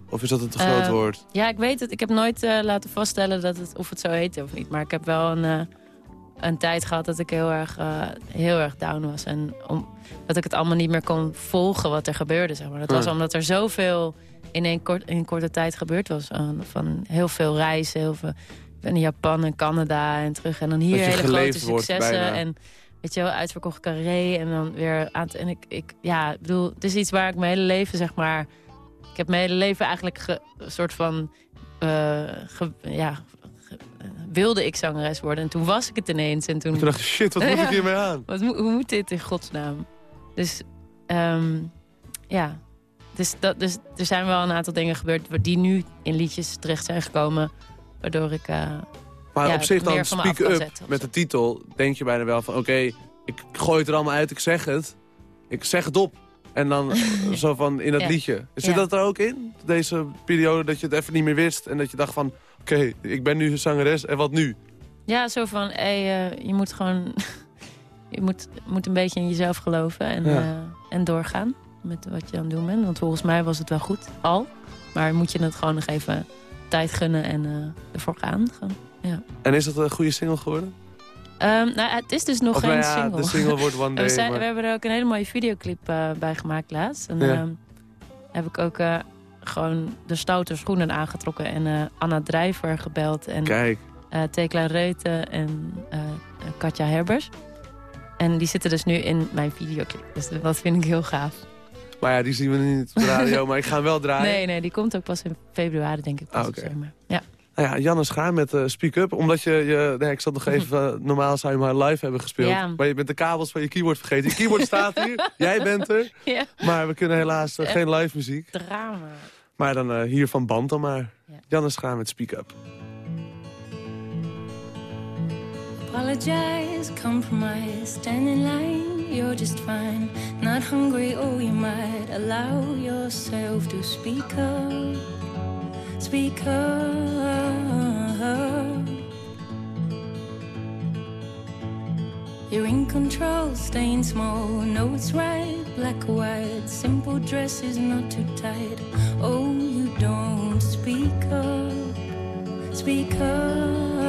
Speaker 3: Of is dat een te groot
Speaker 4: uh,
Speaker 3: woord?
Speaker 4: Ja, ik weet het. Ik heb nooit uh, laten vaststellen dat het, of het zo heette of niet. Maar ik heb wel een, uh, een tijd gehad dat ik heel erg, heel erg down was. En om, dat ik het allemaal niet meer kon volgen wat er gebeurde. Zeg maar. Dat was omdat er zoveel in een, kort, in een korte tijd gebeurd was. van heel veel reizen, heel veel... Ik ben in Japan en Canada en terug. En dan hier hele grote successen. En weet je wel, uitverkocht carré. En dan weer aan En ik, ik, ja, ik bedoel, het is iets waar ik mijn hele leven, zeg maar... Ik heb mijn hele leven eigenlijk ge, een soort van... Uh, ge, ja, ge, wilde ik zangeres worden. En toen was ik het ineens. En toen,
Speaker 3: toen dacht shit, wat moet ik hiermee aan?
Speaker 4: Wat, hoe moet dit in godsnaam? Dus, um, ja. Dus, dat, dus er zijn wel een aantal dingen gebeurd... die nu in liedjes terecht zijn gekomen... waardoor ik... Uh,
Speaker 3: maar
Speaker 4: ja,
Speaker 3: op zich dan Speak Up met de titel... denk je bijna wel van, oké, okay, ik gooi het er allemaal uit, ik zeg het. Ik zeg het op. En dan zo van in dat
Speaker 4: Ja.
Speaker 3: liedje. Zit
Speaker 4: Ja.
Speaker 3: dat er ook in? Deze periode dat je het even niet meer wist. En dat je dacht van, oké, ik ben nu een zangeres. En wat nu?
Speaker 4: Ja, zo van, hey, uh, je moet gewoon... je moet, moet een beetje in jezelf geloven en,
Speaker 3: Ja.
Speaker 4: uh, en doorgaan met wat je aan het doen bent. Want volgens mij was het wel goed, al. Maar moet je het gewoon nog even tijd gunnen en uh, ervoor gaan. Gewoon. Ja.
Speaker 3: En is dat een goede single geworden?
Speaker 4: Um, nou, het is dus nog
Speaker 3: of
Speaker 4: geen
Speaker 3: nou ja,
Speaker 4: single.
Speaker 3: de single wordt One Day.
Speaker 4: we, zijn,
Speaker 3: maar...
Speaker 4: we hebben er ook een hele mooie videoclip uh, bij gemaakt laatst. En
Speaker 3: Ja.
Speaker 4: uh, heb ik ook uh, gewoon de stoute schoenen aangetrokken. En uh, Anna Drijver gebeld. En
Speaker 3: Kijk.
Speaker 4: Tekla Reuten en Katja Herbers. En die zitten dus nu in mijn videoclip. Dus dat vind ik heel gaaf.
Speaker 3: Maar ja, die zien we niet op de radio, maar ik ga hem wel draaien.
Speaker 4: Nee, nee, die komt ook pas in februari, denk ik.
Speaker 3: Ah, oké.
Speaker 4: Ja.
Speaker 3: Nou ja, Janne Schaar met uh, Speak Up. Omdat je, je nee, ik zat nog even, uh, normaal zou je maar live hebben gespeeld.
Speaker 4: Ja.
Speaker 3: Maar je bent de kabels van je keyboard vergeten. Je keyboard staat hier, jij bent er.
Speaker 4: Ja.
Speaker 3: Maar we kunnen helaas uh, geen live muziek.
Speaker 4: Drama.
Speaker 3: Maar dan uh, hier van band dan maar.
Speaker 4: Ja.
Speaker 3: Janne Schaar met Speak Up.
Speaker 6: Apologize, compromise, stand in line, you're just fine. Not hungry, oh, you might allow yourself to speak up. Speak up. You're in control, staying small. No, it's right, black or white. Simple dresses, not too tight. Oh, you don't speak up. Speak up.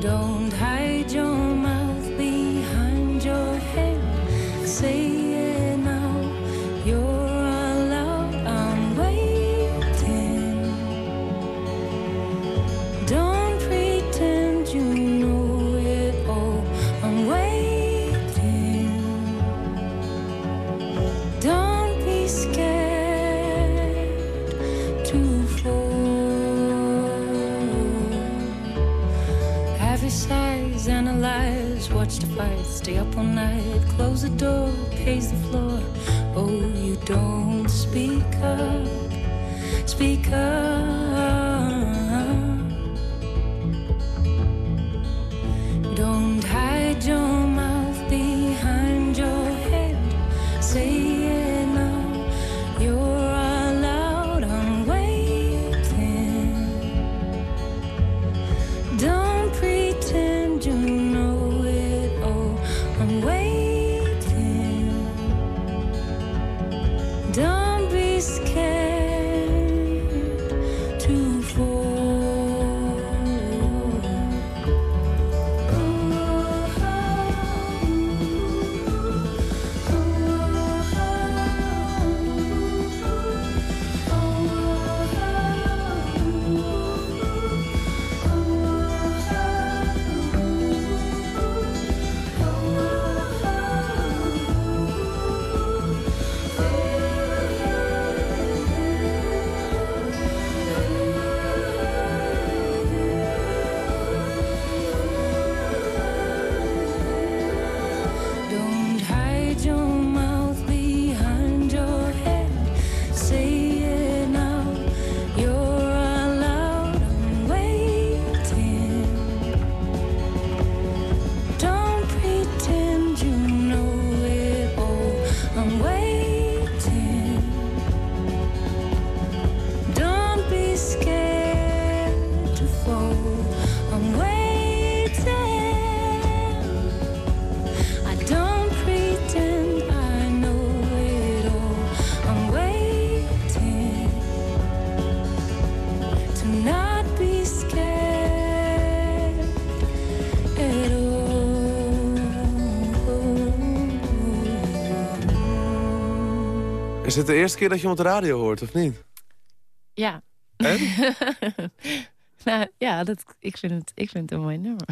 Speaker 6: Don't hide your mouth behind your head. Say it stay up all night, close the door, pace the floor. Oh, you don't speak up, speak up.
Speaker 3: Is dit de eerste keer dat je hem op de radio hoort, of niet?
Speaker 4: Ja.
Speaker 3: En?
Speaker 4: nou, ja, dat, ik, vind het, ik vind het een mooi nummer.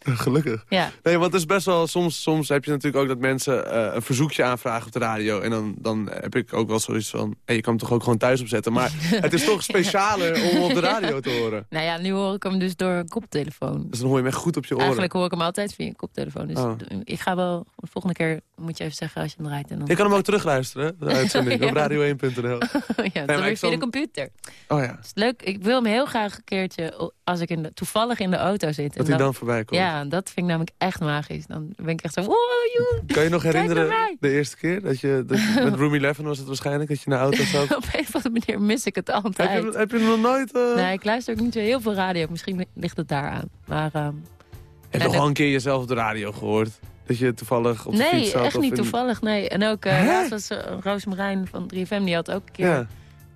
Speaker 3: Gelukkig.
Speaker 4: ja.
Speaker 3: Nee, want het is best wel... Soms, soms heb je natuurlijk ook dat mensen eh, een verzoekje aanvragen op de radio. En dan, dan heb ik ook wel zoiets van... Hey, je kan hem toch ook gewoon thuis opzetten. Maar het is toch specialer om op de radio te horen.
Speaker 4: Nou ja, nu hoor ik hem dus door een koptelefoon.
Speaker 3: Dus dan hoor je hem echt goed op je oren.
Speaker 4: Eigenlijk hoor ik hem altijd via een koptelefoon. Dus
Speaker 3: Oh.
Speaker 4: ik ga wel... De volgende keer moet je even zeggen als je hem draait. En dan...
Speaker 3: Je kan hem ook terugluisteren, de uitzending,
Speaker 4: Ja.
Speaker 3: op radio1.nl.
Speaker 4: ja, dan
Speaker 3: ik
Speaker 4: weer via de computer.
Speaker 3: Oh ja,
Speaker 4: is leuk. Ik wil hem heel graag een keertje... o- als ik in de, toevallig in de auto zit.
Speaker 3: dat hij dan voorbij komt.
Speaker 4: Ja, dat vind ik namelijk echt magisch. Dan ben ik echt zo... Oh.
Speaker 3: Kan je nog
Speaker 4: naar
Speaker 3: herinneren, de eerste keer? Dat je, dat je- met Room 11 was het waarschijnlijk, dat je in de auto zat.
Speaker 4: Op een of andere manier mis ik het
Speaker 3: heb,
Speaker 4: altijd.
Speaker 3: je, heb je nog nooit... eh
Speaker 4: Nee, ik luister ook niet zo heel veel radio. Misschien ligt het daar aan. Maar ehm,
Speaker 3: Heb je nog een keer jezelf op de radio gehoord? Dat je toevallig op de fiets
Speaker 4: nee, echt niet
Speaker 3: in-
Speaker 4: toevallig. Nee. En ook eh
Speaker 3: Hè?
Speaker 4: laatst was uh, Roos Marijn van 3FM. Die had ook een keer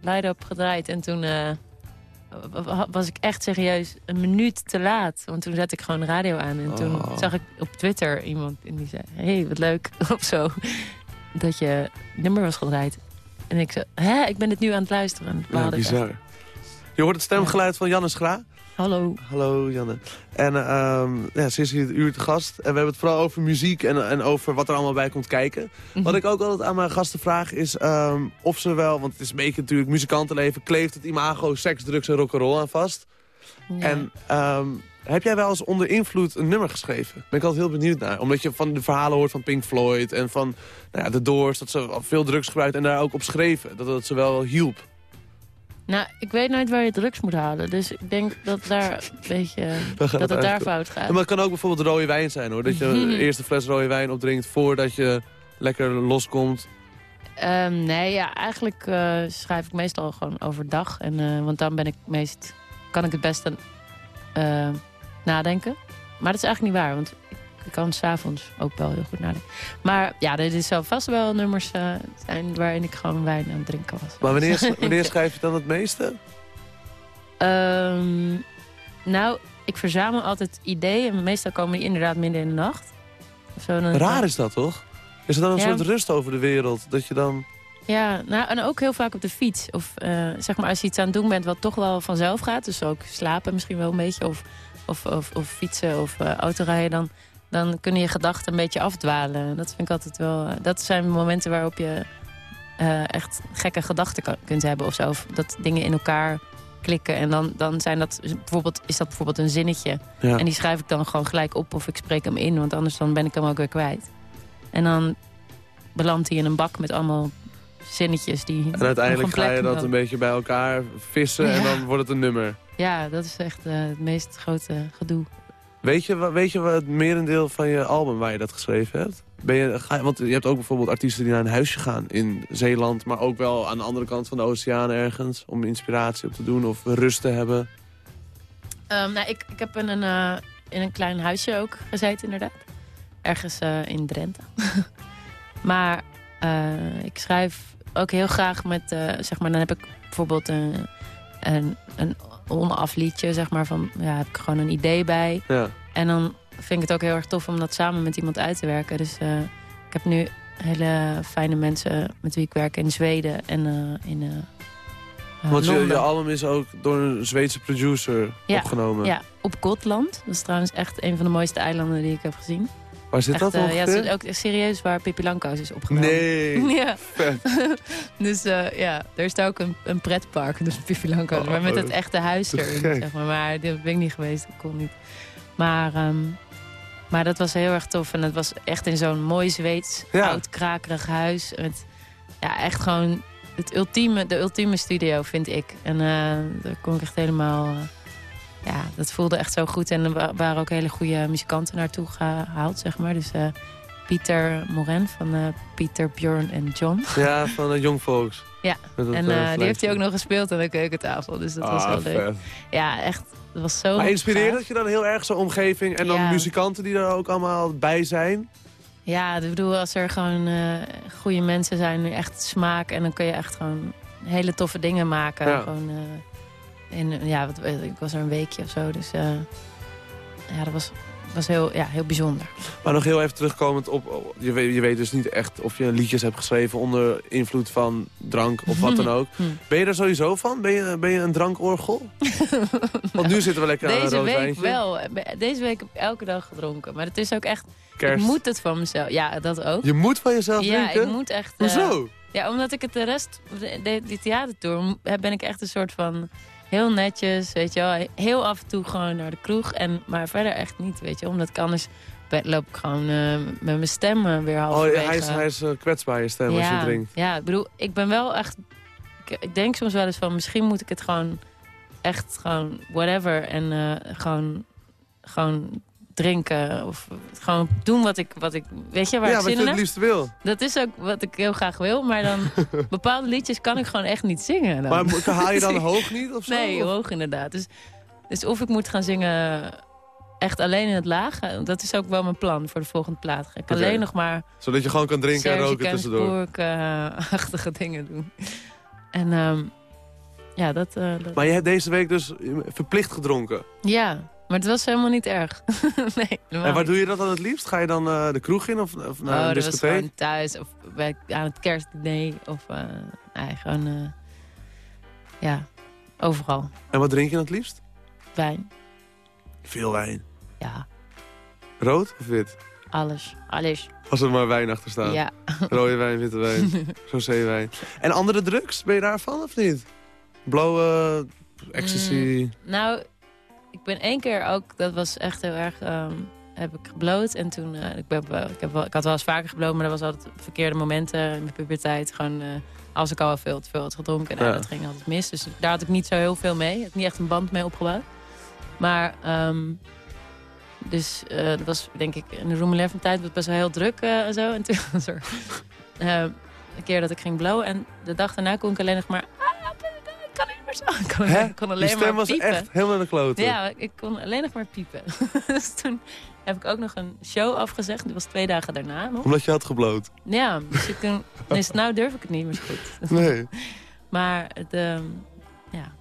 Speaker 3: Ja.
Speaker 4: Up gedraaid. En toen eh, was ik echt serieus een minuut te laat. Want toen zette ik gewoon de radio aan. En toen
Speaker 3: Oh.
Speaker 4: zag ik op Twitter iemand en die zei... hey, wat leuk. of zo. Dat je nummer was gedraaid. En ik zei, hè, ik ben het nu aan het luisteren.
Speaker 3: Ja, bizar. Je hoort het stemgeluid van Janne Schra.
Speaker 4: Hallo.
Speaker 3: Hallo Janne. En ehm ja, ze is hier het uur te gast. En we hebben het vooral over muziek en, en over wat er allemaal bij komt kijken.
Speaker 4: Mhm.
Speaker 3: Wat ik ook altijd aan mijn gasten vraag is ehm, of ze wel... Want het is een beetje natuurlijk muzikantenleven. Kleeft het imago seks, drugs en rock'n'roll aan vast.
Speaker 4: Ja.
Speaker 3: En ehm, heb jij wel eens onder invloed een nummer geschreven? Ben ik altijd heel benieuwd naar. Omdat je van de verhalen hoort van Pink Floyd en van nou ja, de Doors... dat ze veel drugs gebruikt en daar ook op schreven. Dat het ze wel hielp.
Speaker 4: Nou, ik weet nooit waar je drugs moet halen. Dus ik denk dat daar een beetje... Dat het daar fout gaat.
Speaker 3: Ja, maar het kan ook bijvoorbeeld rode wijn zijn hoor. Dat je de eerste fles rode wijn opdrinkt voordat je lekker loskomt.
Speaker 4: Ehm, nee, ja, eigenlijk eh, schrijf ik meestal gewoon overdag. En, eh, want dan ben ik meest, kan ik het beste eh, nadenken. Maar dat is eigenlijk niet waar, want ik, kan s'avonds ook wel heel goed nadenken. Maar ja, er is zo vast wel nummers eh, zijn waarin ik gewoon wijn aan het drinken was.
Speaker 3: Maar wanneer, wanneer schrijf je dan het meeste?
Speaker 4: Ehm, nou, ik verzamel altijd ideeën. Meestal komen die inderdaad midden in de nacht. Zo, dan-
Speaker 3: Raar is dat toch? Is er dan een
Speaker 4: Ja.
Speaker 3: soort rust over de wereld? Dat je dan...
Speaker 4: Ja, nou, en ook heel vaak op de fiets. Of eh, zeg maar als je iets aan het doen bent wat toch wel vanzelf gaat. Dus ook slapen misschien wel een beetje. Of, of, of, of fietsen of eh, autorijden. Dan, dan kunnen je gedachten een beetje afdwalen. Dat vind ik altijd wel... eh, dat zijn momenten waarop je eh, echt gekke gedachten kunt hebben. Of zo. Of dat dingen in elkaar klikken. En dan, dan zijn dat, bijvoorbeeld, is dat bijvoorbeeld een zinnetje.
Speaker 3: Ja.
Speaker 4: En die schrijf ik dan gewoon gelijk op of ik spreek hem in. Want anders dan ben ik hem ook weer kwijt. En dan belandt hij in een bak met allemaal zinnetjes die...
Speaker 3: En uiteindelijk ga je dat een beetje bij elkaar vissen en dan wordt het een nummer.
Speaker 4: Ja, dat is echt eh, het meest grote gedoe.
Speaker 3: Weet je, weet je wat het merendeel van je album waar je dat geschreven hebt? Ben je, ga, want je hebt ook bijvoorbeeld artiesten die naar een huisje gaan in Zeeland... maar ook wel aan de andere kant van de oceaan ergens... om inspiratie op te doen of rust te hebben.
Speaker 4: Ehm, nou, ik, ik heb in een, eh, in een klein huisje ook gezeten, inderdaad. Ergens eh, in Drenthe. maar eh, ik schrijf ook heel graag met, zeg maar, dan heb ik bijvoorbeeld een, een, een onafliedje, zeg maar, van, ja, heb ik gewoon een idee bij.
Speaker 3: Ja.
Speaker 4: En dan vind ik het ook heel erg tof om dat samen met iemand uit te werken. Dus eh, ik heb nu hele fijne mensen met wie ik werk in Zweden en eh, in eh,
Speaker 3: Want je, je album is ook door een Zweedse producer
Speaker 4: Ja,
Speaker 3: opgenomen.
Speaker 4: Ja, op Gotland. Dat is trouwens echt een van de mooiste eilanden die ik heb gezien.
Speaker 3: Waar zit
Speaker 4: echt,
Speaker 3: dat
Speaker 4: eh,
Speaker 3: ongeveer?
Speaker 4: ja, het is ook serieus waar Pippi Langkous is opgenomen.
Speaker 3: Nee,
Speaker 4: Ja, dus eh, ja, er is daar ook een, een pretpark, dus Pippi Langkous.
Speaker 3: Oh,
Speaker 4: maar met
Speaker 3: oh,
Speaker 4: het echte huis erin, zeg maar. Maar daar ben ik niet geweest, dat kon niet. Maar, ehm, maar dat was heel erg tof. En het was echt in zo'n mooi Zweeds,
Speaker 3: Ja.
Speaker 4: oud, krakerig huis. Met, ja, echt gewoon het ultieme, de ultieme studio, vind ik. En eh, daar kon ik echt helemaal... ja, dat voelde echt zo goed. En er wa- waren ook hele goede muzikanten naartoe gehaald, zeg maar. Dus eh, Pieter Moren van eh, Pieter, Björn en John.
Speaker 3: Ja, van de Young Folks.
Speaker 4: Ja,
Speaker 3: dat,
Speaker 4: En
Speaker 3: eh,
Speaker 4: eh, die heeft hij ook nog gespeeld aan de keukentafel. Dus dat was
Speaker 3: Ah,
Speaker 4: wel leuk. Ja, echt. Dat was zo
Speaker 3: Maar inspireert je dan heel erg zo'n omgeving en dan muzikanten die er ook allemaal bij zijn?
Speaker 4: Ja, ik bedoel, als er gewoon eh, goede mensen zijn, echt smaak. En dan kun je echt gewoon hele toffe dingen maken.
Speaker 3: Ja.
Speaker 4: Gewoon, eh, in, ja, wat, weet ik was er een weekje of zo. Dus eh, ja, dat was, was heel, ja, heel bijzonder.
Speaker 3: Maar nog heel even terugkomend op, op- je, weet, je weet dus niet echt of je liedjes hebt geschreven onder invloed van drank of wat dan ook.
Speaker 4: Hm.
Speaker 3: Ben je er sowieso van? Ben je, ben je een drankorgel? Want nu zitten we lekker aan een
Speaker 4: Deze
Speaker 3: rood
Speaker 4: week
Speaker 3: wijntje.
Speaker 4: wel. Deze week heb ik elke dag gedronken. Maar het is ook echt,
Speaker 3: Kerst.
Speaker 4: ik moet het van mezelf. Ja, dat ook.
Speaker 3: Je moet van jezelf
Speaker 4: Ja,
Speaker 3: drinken?
Speaker 4: ik moet echt... eh,
Speaker 3: Hoezo?
Speaker 4: Ja, omdat ik het de rest, die theatertour, ben ik echt een soort van heel netjes, weet je wel. Heel af en toe gewoon naar de kroeg, en, maar verder echt niet, weet je. Omdat ik anders be- loop ik gewoon eh, met mijn stem eh, weer
Speaker 3: Oh,
Speaker 4: halverwege.
Speaker 3: hij is, hij is eh, kwetsbaar, je stem, als je drinkt.
Speaker 4: ja, ik bedoel, ik ben wel echt... Ik, ik denk soms wel eens van, misschien moet ik het gewoon echt gewoon whatever. En eh, gewoon, gewoon drinken of gewoon doen wat ik, wat ik weet je, waar
Speaker 3: Ja,
Speaker 4: ik
Speaker 3: wat
Speaker 4: zin
Speaker 3: je
Speaker 4: in
Speaker 3: het liefst wil.
Speaker 4: Dat is ook wat ik heel graag wil, maar dan bepaalde liedjes kan ik gewoon echt niet zingen. Dan.
Speaker 3: Maar haal je dan hoog niet of zo?
Speaker 4: nee,
Speaker 3: Of-
Speaker 4: hoog inderdaad. Dus, dus of ik moet gaan zingen echt alleen in het lage, dat is ook wel mijn plan voor de volgende plaat. Ik alleen nog maar
Speaker 3: Zodat je gewoon kan drinken en roken tussendoor.
Speaker 4: achtige dingen doen. En ehm, ja, dat, eh, dat-
Speaker 3: Maar je hebt deze week dus verplicht gedronken.
Speaker 4: ja, maar het was helemaal niet erg. nee,
Speaker 3: En waar doe je dat dan het liefst? Ga je dan eh, de kroeg in of, of naar
Speaker 4: oh,
Speaker 3: een discotheek?
Speaker 4: gewoon thuis of bij, aan het kerstdiner of nee, gewoon eh, ja, overal.
Speaker 3: En wat drink je dan het liefst?
Speaker 4: Wijn,
Speaker 3: Veel wijn.
Speaker 4: ja,
Speaker 3: Rood of wit?
Speaker 4: alles, alles.
Speaker 3: Als er maar wijn achter staat.
Speaker 4: Ja.
Speaker 3: Rode wijn, witte wijn, rosé-wijn. En andere drugs, ben je daarvan of niet? Blauwe, ecstasy.
Speaker 4: Nou, ik ben één keer ook, dat was echt heel erg, ehm, heb ik gebloot. En toen, eh, ik, ben, ik, heb wel, ik had wel eens vaker gebloot, maar dat was altijd verkeerde momenten in mijn puberteit. Gewoon, eh, als ik al veel te veel had gedronken, nou,
Speaker 3: Ja.
Speaker 4: dat ging altijd mis. Dus daar had ik niet zo heel veel mee. Ik had niet echt een band mee opgebouwd. Maar, ehm, dus eh, dat was denk ik in de Room 11 tijd was het best wel heel druk en zo. En toen was er een keer dat ik ging blowen. En de dag daarna kon ik alleen nog maar... "Ah, ik kan niet meer zo. Ik kon, ik kon
Speaker 3: Je
Speaker 4: alleen
Speaker 3: stem
Speaker 4: maar
Speaker 3: was
Speaker 4: piepen.
Speaker 3: echt helemaal in de kloten.
Speaker 4: Ja, ik kon alleen nog maar piepen. dus toen heb ik ook nog een show afgezegd. Dat was twee dagen daarna nog.
Speaker 3: Omdat je had gebloot.
Speaker 4: Ja, dus ik, toen, dus nou durf ik het niet meer zo goed.
Speaker 3: Nee.
Speaker 4: Maar het, ehm, ja.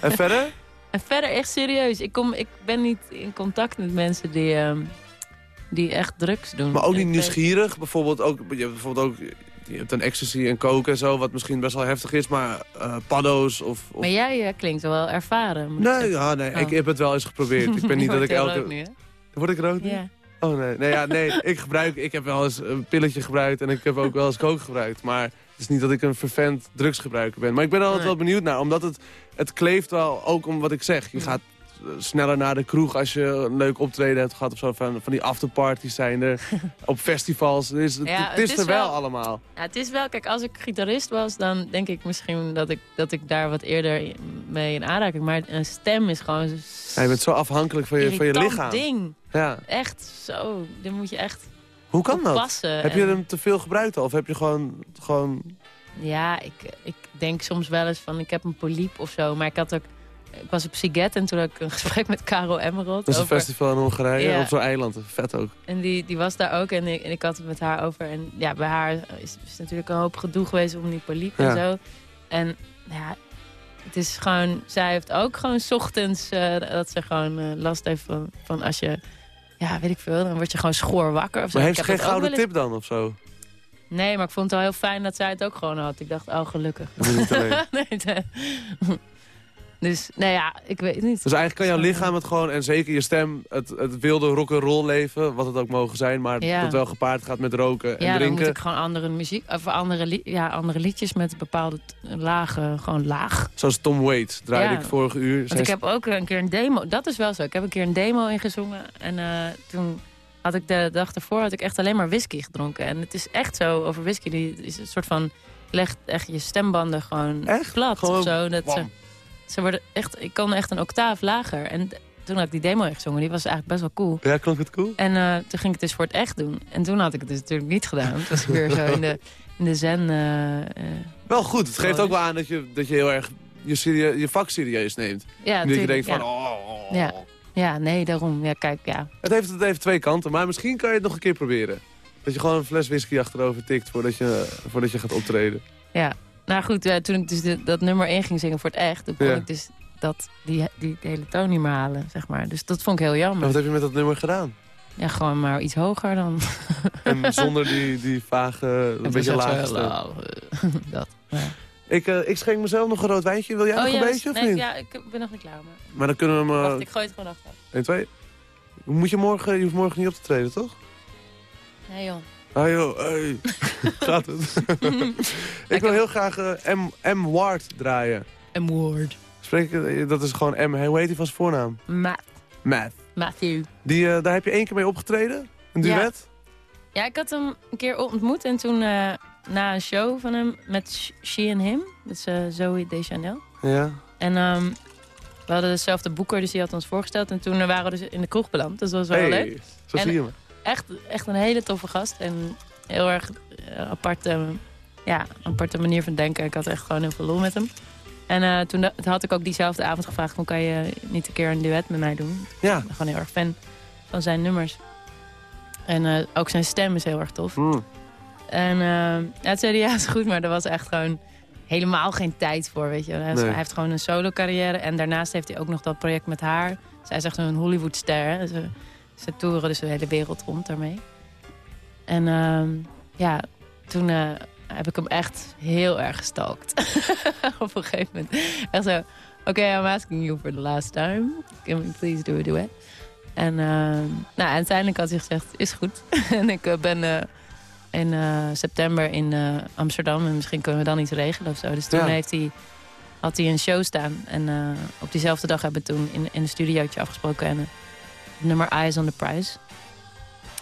Speaker 3: En verder?
Speaker 4: En verder echt serieus. Ik, kom, ik ben niet in contact met mensen die, ehm, die echt drugs doen.
Speaker 3: Maar ook niet nieuwsgierig. Bijvoorbeeld ook, je hebt bijvoorbeeld ook je hebt een ecstasy en coke en zo, wat misschien best wel heftig is. Maar eh paddo's of... of...
Speaker 4: Maar jij eh, klinkt wel ervaren.
Speaker 3: Nee,
Speaker 4: zeggen.
Speaker 3: ja, nee ik
Speaker 4: Oh.
Speaker 3: heb het wel eens geprobeerd. Ik ben niet dat ik elke...
Speaker 4: rood nu?
Speaker 3: Word ik rood? nu?
Speaker 4: Ja.
Speaker 3: Oh nee, nee, ja, nee ik, gebruik, ik heb wel eens een pilletje gebruikt en ik heb ook wel eens coke gebruikt. Maar het is niet dat ik een vervent drugsgebruiker ben. Maar ik ben er altijd
Speaker 4: Nee.
Speaker 3: wel benieuwd naar, omdat het, het kleeft wel ook om wat ik zeg. Je gaat sneller naar de kroeg als je een leuk optreden hebt gehad of zo. Van, van die afterparties zijn er, op festivals. Het is, het,
Speaker 4: Ja,
Speaker 3: het is
Speaker 4: het
Speaker 3: er
Speaker 4: is
Speaker 3: wel,
Speaker 4: wel-
Speaker 3: allemaal.
Speaker 4: Ja, het is wel, kijk, als ik gitarist was, dan denk ik misschien dat ik, dat ik daar wat eerder mee in aanraking. Maar een stem is gewoon zo'n
Speaker 3: Ja, je bent zo afhankelijk van je, van je lichaam.
Speaker 4: ding.
Speaker 3: Ja.
Speaker 4: Echt zo, daar moet je echt
Speaker 3: Hoe kan dat? Heb je hem te veel gebruikt al? Of heb je gewoon... gewoon...
Speaker 4: Ja, ik, ik denk soms wel eens van, ik heb een poliep of zo. Maar ik had ook, ik was op Siget en toen had ik een gesprek met Caro Emerald.
Speaker 3: Dat is een
Speaker 4: over-
Speaker 3: festival in Hongarije,
Speaker 4: Ja.
Speaker 3: op zo'n eiland. Vet ook.
Speaker 4: En die, die was daar ook en ik, en ik had het met haar over. En ja, bij haar is, is natuurlijk een hoop gedoe geweest om die poliep
Speaker 3: Ja.
Speaker 4: en zo. En ja, het is gewoon... Zij heeft ook gewoon 's ochtends eh, dat ze gewoon eh, last heeft van, van als je... Ja, weet ik veel, dan word je gewoon schoor wakker of zo.
Speaker 3: Maar heeft ze geen gouden tip dan of zo?
Speaker 4: Nee, maar ik vond het wel heel fijn dat zij het ook gewoon had. Ik dacht, oh gelukkig.
Speaker 3: Dat is niet alleen.
Speaker 4: nee, nee. Dus, nou ja, ik weet niet.
Speaker 3: Dus eigenlijk kan jouw lichaam het gewoon, en zeker je stem, het, het wilde rock'n'roll leven, wat het ook mogen zijn, maar
Speaker 4: Ja.
Speaker 3: dat wel gepaard gaat met roken en
Speaker 4: ja, dan
Speaker 3: drinken.
Speaker 4: moet ik gewoon andere muziek, of andere, li- ja, andere liedjes met bepaalde lagen, gewoon laag.
Speaker 3: Zoals Tom Waits draaide
Speaker 4: Ja.
Speaker 3: ik vorige uur.
Speaker 4: Want
Speaker 3: Zijn
Speaker 4: ik heb ook een keer een demo, dat is wel zo. Ik heb een keer een demo ingezongen en eh, toen had ik de dag ervoor had ik echt alleen maar whisky gedronken. En het is echt zo over whisky, die is een soort van, legt echt je stembanden gewoon
Speaker 3: Echt?
Speaker 4: plat
Speaker 3: Gewoon
Speaker 4: of zo. Dat. Ze worden echt, ik kan echt een octaaf lager. En toen had ik die demo ingezongen. Die was eigenlijk best wel cool.
Speaker 3: Ja, klonk het cool?
Speaker 4: En eh, toen ging ik het dus voor het echt doen. En toen had ik het dus natuurlijk niet gedaan. Toen was ik weer zo in de, in de zen... eh, eh,
Speaker 3: Wel goed, het geeft ook wel aan dat je, dat je heel erg je, serie- je vak serieus neemt.
Speaker 4: ja,
Speaker 3: Nu dat je denkt van,
Speaker 4: ja.
Speaker 3: oh.
Speaker 4: Ja. Ja, nee, daarom. Ja, kijk, ja.
Speaker 3: Het, heeft, het heeft twee kanten, maar misschien kan je het nog een keer proberen. Dat je gewoon een fles whisky achterover tikt voordat je, voordat je gaat optreden.
Speaker 4: Ja, nou goed, eh, toen ik dus de- dat nummer 1 ging zingen voor het echt... toen kon
Speaker 3: Ja.
Speaker 4: ik dus dat, die, die hele toon niet meer halen, zeg maar. Dus dat vond ik heel
Speaker 3: Maar
Speaker 4: jammer.
Speaker 3: wat heb je met dat nummer gedaan?
Speaker 4: Ja, gewoon maar iets hoger dan...
Speaker 3: En zonder die, die vage, een
Speaker 4: Het
Speaker 3: beetje lage
Speaker 4: eh, dat. Ja.
Speaker 3: Ik, eh, ik schenk mezelf nog een rood wijntje. Wil jij nog
Speaker 4: ja,
Speaker 3: een beetje of
Speaker 4: nee,
Speaker 3: niet?
Speaker 4: Ja, ik ben nog niet klaar. Maar...
Speaker 3: Maar dan kunnen we hem...
Speaker 4: Wacht, ik gooi het gewoon achter.
Speaker 3: 1, 2. Moet je morgen... Je hoeft morgen niet op te treden, toch?
Speaker 4: Nee joh.
Speaker 3: Ah joh, hey. Gaat het? ik wil heel graag eh, M, M. Ward draaien.
Speaker 4: Een woord.
Speaker 3: Spreek, ik- eh, dat is gewoon M. Hoe heet hij van zijn voornaam?
Speaker 4: Matt.
Speaker 3: Matt.
Speaker 4: Matthew.
Speaker 3: Die, eh, daar heb je één keer mee opgetreden? Een
Speaker 4: Ja.
Speaker 3: duet?
Speaker 4: Ja, ik had hem een keer ontmoet en toen na een show van hem met Sh- She and Him. Dat is eh, Zoe Deschanel.
Speaker 3: Ja.
Speaker 4: En ehm, we hadden dezelfde boeker, dus die had ons voorgesteld. En toen waren we dus in de kroeg beland, dus dat was wel
Speaker 3: Hey,
Speaker 4: leuk.
Speaker 3: zo
Speaker 4: En-
Speaker 3: zie je me.
Speaker 4: Echt, echt een hele toffe gast en heel erg eh, aparte, ja, aparte manier van denken. Ik had echt gewoon heel veel lol met hem. En eh, toen had ik ook diezelfde avond gevraagd... Van, kan je niet een keer een duet met mij doen?
Speaker 3: Ja.
Speaker 4: Ik ben gewoon heel erg fan van zijn nummers. En eh, ook zijn stem is heel erg tof.
Speaker 3: Mm.
Speaker 4: En uh, ja, het zei hij, ja, is goed, maar er was echt gewoon helemaal geen tijd voor, weet je. Hij,
Speaker 3: Nee.
Speaker 4: hij heeft gewoon een solo carrière en daarnaast heeft hij ook nog dat project met haar. Zij is echt een Hollywoodster. Ze, ze toeren dus de hele wereld rond daarmee. En ehm, ja, toen eh, heb ik hem echt heel erg gestalkt. Op een gegeven moment. Echt zo, oké, I'm asking you for the last time. Can we please do a duet? En ehm, nou, uiteindelijk had hij gezegd, is goed. en ik eh, ben eh, in september in Amsterdam. En misschien kunnen we dan iets regelen of zo. Dus toen
Speaker 3: Ja.
Speaker 4: heeft hij, had hij een show staan. En op diezelfde dag hebben we toen in, in een studiootje afgesproken. En nummer Eyes on the Prize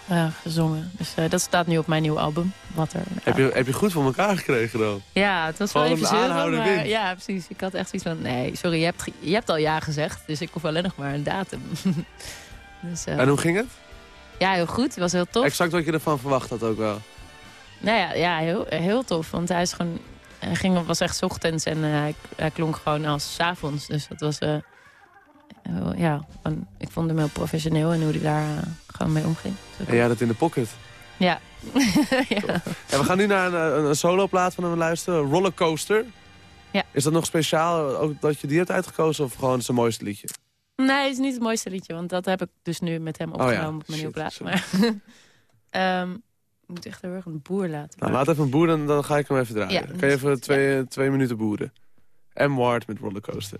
Speaker 4: eh, gezongen. Dus eh, dat staat nu op mijn nieuwe album. Wat er,
Speaker 3: Heb, je, heb je goed voor elkaar gekregen dan?
Speaker 4: ja, het was wel even
Speaker 3: aanhouden
Speaker 4: maar. Ja, precies. Ik had echt zoiets van, nee, sorry, je hebt, je hebt al ja gezegd. Dus ik hoef alleen nog maar een datum. dus, eh,
Speaker 3: En hoe ging het?
Speaker 4: ja, heel goed. Het was heel tof.
Speaker 3: Exact wat je ervan verwacht had ook wel.
Speaker 4: Nou ja, ja heel, heel tof. Want hij is gewoon, hij ging, was echt 's ochtends en eh, hij, hij klonk gewoon als 's avonds. Dus dat was, eh, ja, ik vond hem heel professioneel en hoe hij daar eh, gewoon mee omging.
Speaker 3: En jij had het in de pocket.
Speaker 4: Ja. ja.
Speaker 3: En we gaan nu naar een, een, een soloplaat van hem luisteren. Rollercoaster.
Speaker 4: Ja.
Speaker 3: Is dat nog speciaal ook dat je die hebt uitgekozen of gewoon zijn mooiste liedje?
Speaker 4: Nee, het is niet het mooiste liedje, want dat heb ik dus nu met hem
Speaker 3: Oh ja,
Speaker 4: opgenomen op mijn nieuwe plaat. Maar ehm, ik moet echt heel erg een boer laten.
Speaker 3: Nou, laat even een boer, dan, dan ga ik hem even draaien.
Speaker 4: Ja,
Speaker 3: kan je even
Speaker 4: dat
Speaker 3: twee, twee minuten boeren. M. Ward met Rollercoaster.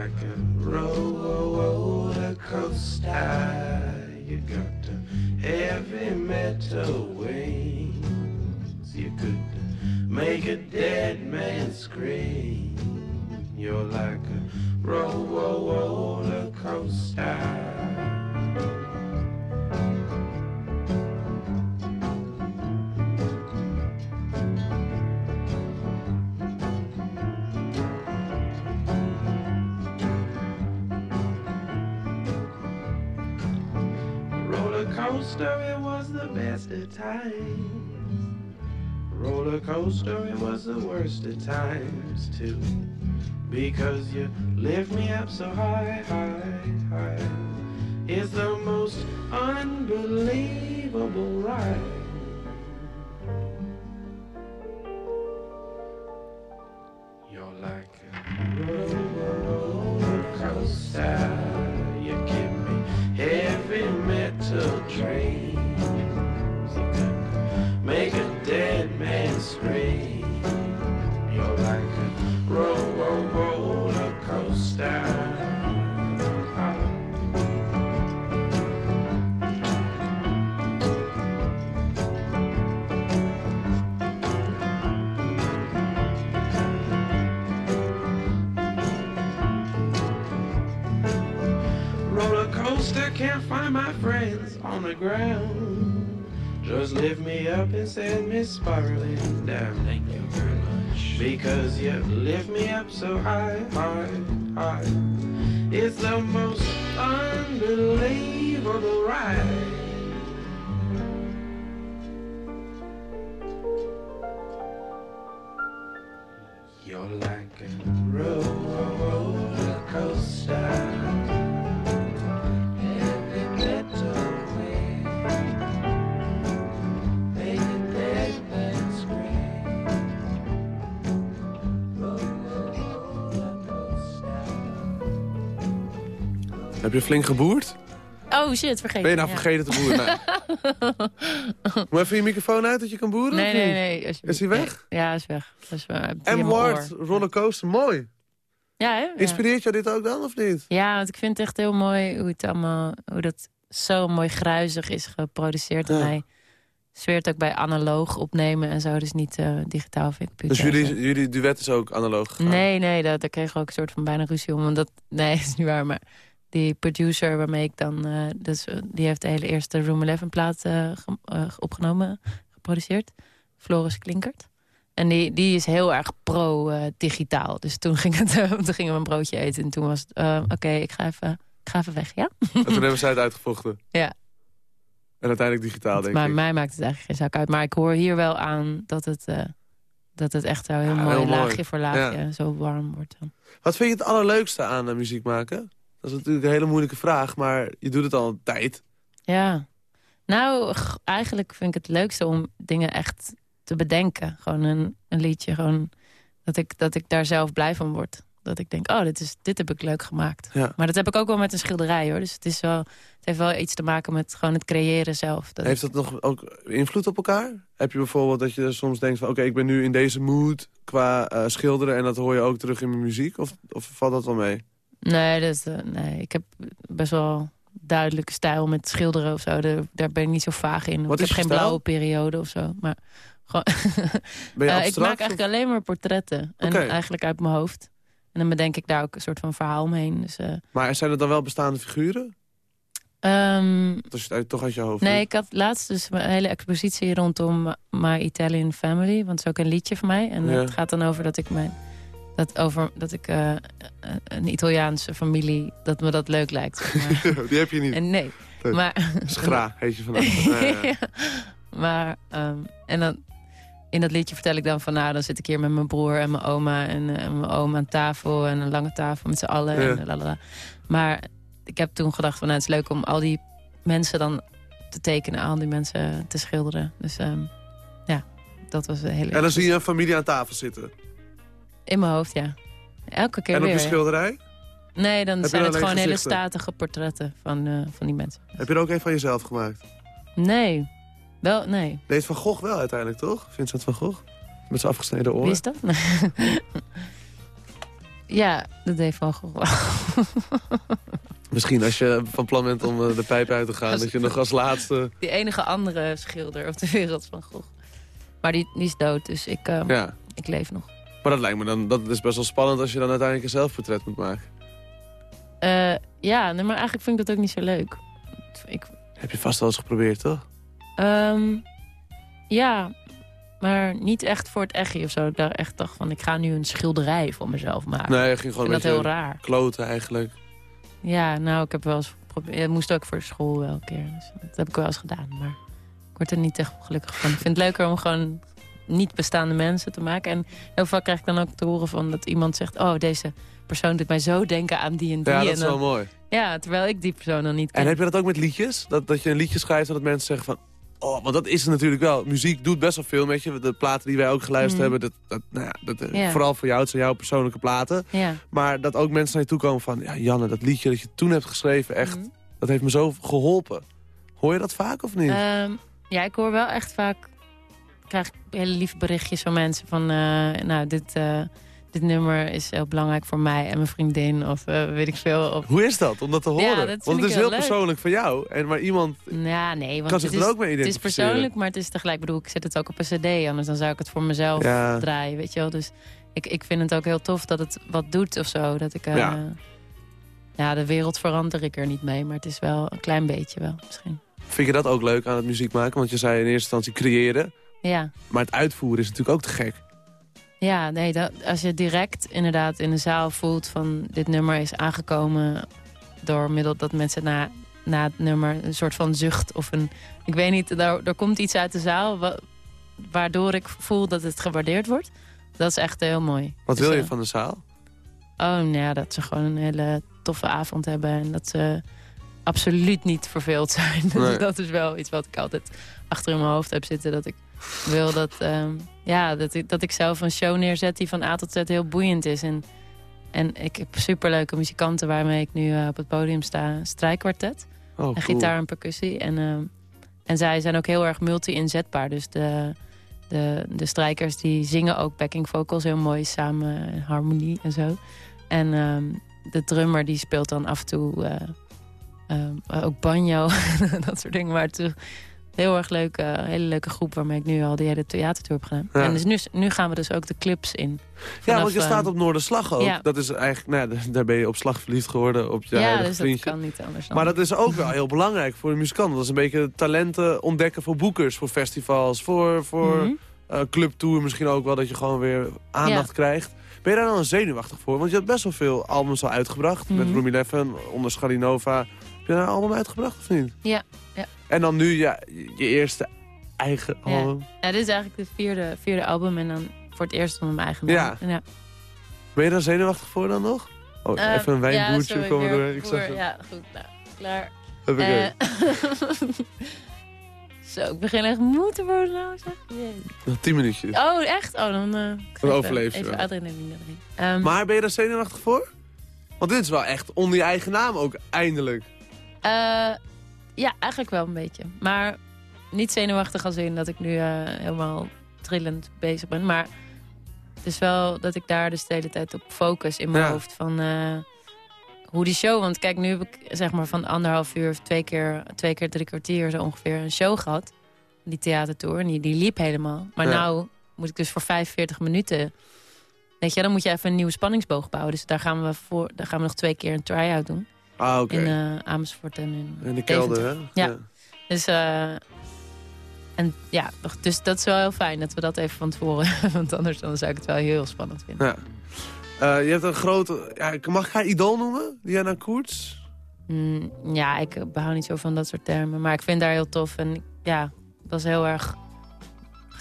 Speaker 7: Like a roller coaster. You got the heavy metal wings. You could make a dead man scream. You're like a roller coaster, it was the best of times. Roller coaster, it was the worst of times too. Because you lift me up so high, high, high. It's the most unbelievable ride. And send me spiraling down. Thank you very much. Because you lift me up so high, high, high.
Speaker 3: Heb je flink geboerd?
Speaker 4: Oh shit, vergeet.
Speaker 3: Ben je nou
Speaker 4: Ja.
Speaker 3: vergeten te boeren? Nee. Moet even je microfoon uit dat je kan boeren?
Speaker 4: Nee, nee, nee.
Speaker 3: Is hij weg?
Speaker 4: Nee. Ja, hij is weg. Dat is, uh,
Speaker 3: M. Ward, rollercoaster, mooi.
Speaker 4: Ja, hè?
Speaker 3: Inspireert jou dit ook dan, of niet?
Speaker 4: Ja, want ik vind het echt heel mooi hoe het allemaal, hoe dat zo mooi gruizig is geproduceerd. En
Speaker 3: Ja.
Speaker 4: hij zweert ook bij analoog opnemen en zo, dus niet eh, digitaal of computer.
Speaker 3: Dus jullie, jullie duet is ook analoog gegaan?
Speaker 4: Nee, nee, dat, daar kregen we ook een soort van bijna ruzie om. Omdat, nee, is niet waar, maar die producer waarmee ik dan... eh, dus, eh, die heeft de hele eerste Room 11 plaat eh, ge- opgenomen, geproduceerd. Floris Klinkert. En die, die is heel erg pro-digitaal. dus toen, ging het, toen gingen we een broodje eten. En toen was het, oké, ik, ga even, ik ga even weg, ja?
Speaker 3: En toen hebben zij het uitgevochten?
Speaker 4: Ja.
Speaker 3: En uiteindelijk digitaal, denk
Speaker 4: maar
Speaker 3: ik.
Speaker 4: mij maakt het eigenlijk geen zak uit. Maar ik hoor hier wel aan dat het, dat het echt zo heel
Speaker 3: Ja,
Speaker 4: mooi
Speaker 3: heel mooi.
Speaker 4: laagje voor laagje zo warm wordt. Dan.
Speaker 3: Wat vind je het allerleukste aan muziek maken? Dat is natuurlijk een hele moeilijke vraag, maar je doet het al een tijd.
Speaker 4: Ja. Nou, eigenlijk vind ik het leukste om dingen echt te bedenken. Gewoon een, een liedje, gewoon dat ik, dat ik daar zelf blij van word. Dat ik denk, oh, dit, is, dit heb ik leuk gemaakt.
Speaker 3: Ja.
Speaker 4: Maar dat heb ik ook wel met een schilderij, hoor. Dus het, is wel, het heeft wel iets te maken met gewoon het creëren zelf. Dat
Speaker 3: Heeft
Speaker 4: ik-
Speaker 3: dat nog ook invloed op elkaar? Heb je bijvoorbeeld dat je soms denkt van... oké, ik ben nu in deze mood qua eh, schilderen... en dat hoor je ook terug in mijn muziek? Of, of valt dat wel mee?
Speaker 4: Nee, dat, eh, nee, ik heb best wel duidelijke stijl met schilderen of zo. Daar, daar ben ik niet zo vaag in.
Speaker 3: Wat
Speaker 4: ik heb geen
Speaker 3: stijl?
Speaker 4: blauwe periode of zo. Maar gewoon,
Speaker 3: Ben je
Speaker 4: Eh, ik maak eigenlijk alleen maar portretten. En eigenlijk uit mijn hoofd. En dan bedenk ik daar ook een soort van verhaal omheen. Dus, eh,
Speaker 3: Maar zijn het dan wel bestaande figuren?
Speaker 4: ehm,
Speaker 3: Dat is het uit- toch uit je hoofd?
Speaker 4: nee,
Speaker 3: doet?
Speaker 4: ik had laatst dus een hele expositie rondom My Italian Family. Want het is ook een liedje van mij. En
Speaker 3: Ja.
Speaker 4: het gaat dan over dat ik mijn... Dat, over, dat ik eh, een Italiaanse familie, dat me dat leuk lijkt. Zeg maar.
Speaker 3: Die heb je niet.
Speaker 4: en nee, maar...
Speaker 3: Schra heet je vandaag. Ja, ja.
Speaker 4: Maar, ehm, en dan in dat liedje vertel ik dan van... nou, dan zit ik hier met mijn broer en mijn oma en, eh, mijn oom aan tafel... en een lange tafel met z'n allen
Speaker 3: Ja.
Speaker 4: en lalala. Maar ik heb toen gedacht van... nou, het is leuk om al die mensen dan te tekenen... al die mensen te schilderen. Dus ehm, ja, dat was een hele...
Speaker 3: En dan zie je een familie aan tafel zitten.
Speaker 4: In mijn hoofd, ja. Elke keer
Speaker 3: En op
Speaker 4: weer.
Speaker 3: je
Speaker 4: ja.
Speaker 3: schilderij?
Speaker 4: Nee, dan
Speaker 3: je
Speaker 4: zijn het gewoon hele statige portretten van, eh, van die mensen.
Speaker 3: Heb je er ook een van jezelf gemaakt?
Speaker 4: Nee, wel, nee.
Speaker 3: Deed Van Gogh wel uiteindelijk, toch? Vincent van Gogh? Met zijn afgesneden
Speaker 4: Wie
Speaker 3: oren.
Speaker 4: is dat? ja, dat deed Van Gogh wel.
Speaker 3: Misschien als je van plan bent om eh, de pijp uit te gaan...
Speaker 4: Als-
Speaker 3: dat je nog als laatste...
Speaker 4: Die enige andere schilder op de wereld van Gogh. Maar die, die is dood, dus ik, eh,
Speaker 3: Ja.
Speaker 4: ik leef nog.
Speaker 3: Maar dat lijkt me dan... Dat is best wel spannend als je dan uiteindelijk een zelfportret moet maken.
Speaker 4: Eh, ja, nee, maar eigenlijk vind ik dat ook niet zo leuk. Ik,
Speaker 3: Heb je vast wel eens geprobeerd, toch?
Speaker 4: ehm, ja, maar niet echt voor het echtje of zo. Ik daar echt dacht van, ik ga nu een schilderij voor mezelf maken.
Speaker 3: Nee, je ging
Speaker 4: ik
Speaker 3: gewoon een
Speaker 4: dat heel raar.
Speaker 3: kloten eigenlijk.
Speaker 4: Ja, nou, ik heb wel eens geprobeerd. Het moest ook voor school wel een keer. Dus dat heb ik wel eens gedaan. Maar ik word er niet echt gelukkig van. Ik vind het leuker om gewoon niet bestaande mensen te maken. En heel vaak krijg ik dan ook te horen van dat iemand zegt... oh, deze persoon doet mij zo denken aan die en die.
Speaker 3: Ja, dat is wel mooi.
Speaker 4: ja, terwijl ik die persoon dan niet ken.
Speaker 3: En heb je dat ook met liedjes? Dat, dat je een liedje schrijft en dat mensen zeggen van... Oh, want dat is het natuurlijk wel. Muziek doet best wel veel met je. De platen die wij ook geluisterd
Speaker 4: Mhm.
Speaker 3: hebben... Dat, dat, nou ja, dat, eh, vooral voor jou, het zijn jouw persoonlijke platen. Maar dat ook mensen naar je toe komen van... Ja, Janne, dat liedje dat je toen hebt geschreven, echt...
Speaker 4: Mhm.
Speaker 3: Dat heeft me zo geholpen. Hoor je dat vaak of niet?
Speaker 4: Ehm, ja, ik hoor wel echt vaak... Ik krijg hele lieve berichtjes van mensen van... eh, nou, dit, eh, dit nummer is heel belangrijk voor mij en mijn vriendin. Of eh, weet ik veel. Of,
Speaker 3: Hoe is dat om dat te
Speaker 4: Ja,
Speaker 3: horen?
Speaker 4: dat
Speaker 3: Want het
Speaker 4: ik
Speaker 3: is
Speaker 4: heel leuk.
Speaker 3: persoonlijk van jou. En maar iemand
Speaker 4: ja, nee, want
Speaker 3: kan zich
Speaker 4: het
Speaker 3: er
Speaker 4: is,
Speaker 3: ook mee
Speaker 4: het is
Speaker 3: identificeren.
Speaker 4: persoonlijk, maar het is tegelijk... bedoel, ik zet het ook op een cd, anders dan zou ik het voor mezelf
Speaker 3: Ja.
Speaker 4: draaien, weet je wel. Dus ik, ik vind het ook heel tof dat het wat doet of zo. Dat ik,
Speaker 3: Ja.
Speaker 4: Ja, de wereld verander ik er niet mee, maar het is wel een klein beetje wel misschien.
Speaker 3: Vind je dat ook leuk aan het muziek maken? Want je zei in eerste instantie creëren.
Speaker 4: Ja,
Speaker 3: Maar het uitvoeren is natuurlijk ook te gek.
Speaker 4: ja nee, dat, als je direct inderdaad in de zaal voelt van dit nummer is aangekomen door middel dat mensen na, na het nummer een soort van zucht of een, ik weet niet, daar, er komt iets uit de zaal wa- waardoor ik voel dat het gewaardeerd wordt. Dat is echt heel mooi.
Speaker 3: Wat
Speaker 4: Dus,
Speaker 3: wil je
Speaker 4: eh,
Speaker 3: van de zaal?
Speaker 4: Oh, nou ja, dat ze gewoon een hele toffe avond hebben. En dat ze absoluut niet verveeld zijn.
Speaker 3: Nee.
Speaker 4: Dus dat is wel iets wat ik altijd achter in mijn hoofd heb zitten. Dat ik wil dat, ehm, ja, dat, ik, dat ik zelf een show neerzet die van A tot Z heel boeiend is. En, en ik heb superleuke muzikanten waarmee ik nu eh, op het podium sta. Strijkkwartet.
Speaker 3: Oh,
Speaker 4: En gitaar en percussie. En, ehm, en zij zijn ook heel erg multi-inzetbaar. Dus de, de, de strijkers die zingen ook backing vocals heel mooi samen. in Harmonie en zo. En ehm, de drummer die speelt dan af en toe eh, ook banjo. dat soort dingen. Maar het heel erg leuk. eh, hele leuke groep waarmee ik nu al die hele theatertour heb gedaan.
Speaker 3: Ja.
Speaker 4: En dus nu, nu gaan we dus ook de clips in.
Speaker 3: Ja, want je
Speaker 4: eh,
Speaker 3: staat op Noorderslag ook.
Speaker 4: ja.
Speaker 3: Dat is eigenlijk, nou, ja, daar ben je op slag verliefd geworden op je
Speaker 4: ja, dus dat
Speaker 3: vriendje.
Speaker 4: kan niet anders dan.
Speaker 3: Maar dat is ook wel heel belangrijk voor de muzikant. Dat is een beetje talenten ontdekken voor boekers, voor festivals, voor, voor eh, clubtour misschien ook wel. Dat je gewoon weer aandacht
Speaker 4: Ja.
Speaker 3: krijgt. Ben je daar dan zenuwachtig voor? Want je hebt best wel veel albums al uitgebracht. Met
Speaker 4: Mhm.
Speaker 3: Room 11, onder Scarinova. Heb je daar een album uitgebracht of niet?
Speaker 4: Ja, ja.
Speaker 3: En dan nu ja, je eerste eigen album.
Speaker 4: Ja, dit is eigenlijk de vierde, vierde album en dan voor het eerst onder mijn eigen naam.
Speaker 3: Ja.
Speaker 4: En ja.
Speaker 3: Ben je daar zenuwachtig voor dan nog? Oh,
Speaker 4: Eh,
Speaker 3: even een wijnboertje
Speaker 4: ja,
Speaker 3: komen door. Ik zag het.
Speaker 4: Ja, goed. Nou, klaar.
Speaker 3: Huppakee.
Speaker 4: Eh, Zo, ik begin echt moe te worden nou. Zeg. Jee.
Speaker 3: Nog tien minuutjes.
Speaker 4: Oh, echt? Oh, dan, ik ga
Speaker 3: Dan overleef je
Speaker 4: Even adrenaline erin. Ehm,
Speaker 3: Maar ben je daar zenuwachtig voor? Want dit is wel echt onder je eigen naam ook, eindelijk.
Speaker 4: Eh, ja, eigenlijk wel een beetje. Maar niet zenuwachtig als in dat ik nu eh, helemaal trillend bezig ben. Maar het is wel dat ik daar dus de hele tijd op focus in mijn
Speaker 3: Ja.
Speaker 4: hoofd. Van eh, hoe die show... Want kijk, nu heb ik zeg maar van anderhalf uur... of twee keer, twee keer drie kwartier zo ongeveer een show gehad. Die theatertour. En die, die liep helemaal. Maar
Speaker 3: Ja.
Speaker 4: nou moet ik dus voor 45 minuten... Weet je, dan moet je even een nieuwe spanningsboog bouwen. Dus daar gaan we, voor, daar gaan we nog twee keer een try-out doen.
Speaker 3: Ah, oké.
Speaker 4: In eh, Amersfoort en in
Speaker 3: In de kelder, hè?
Speaker 4: Ja. Dus, eh, en ja, dus dat is wel heel fijn dat we dat even van tevoren Want anders dan zou ik het wel heel spannend vinden.
Speaker 3: Ja. Eh, je hebt een grote... Ja, mag ik haar idool noemen? Diana Koerts?
Speaker 4: Mm, ja, ik hou niet zo van dat soort termen. Maar ik vind haar heel tof. En ja, het was heel erg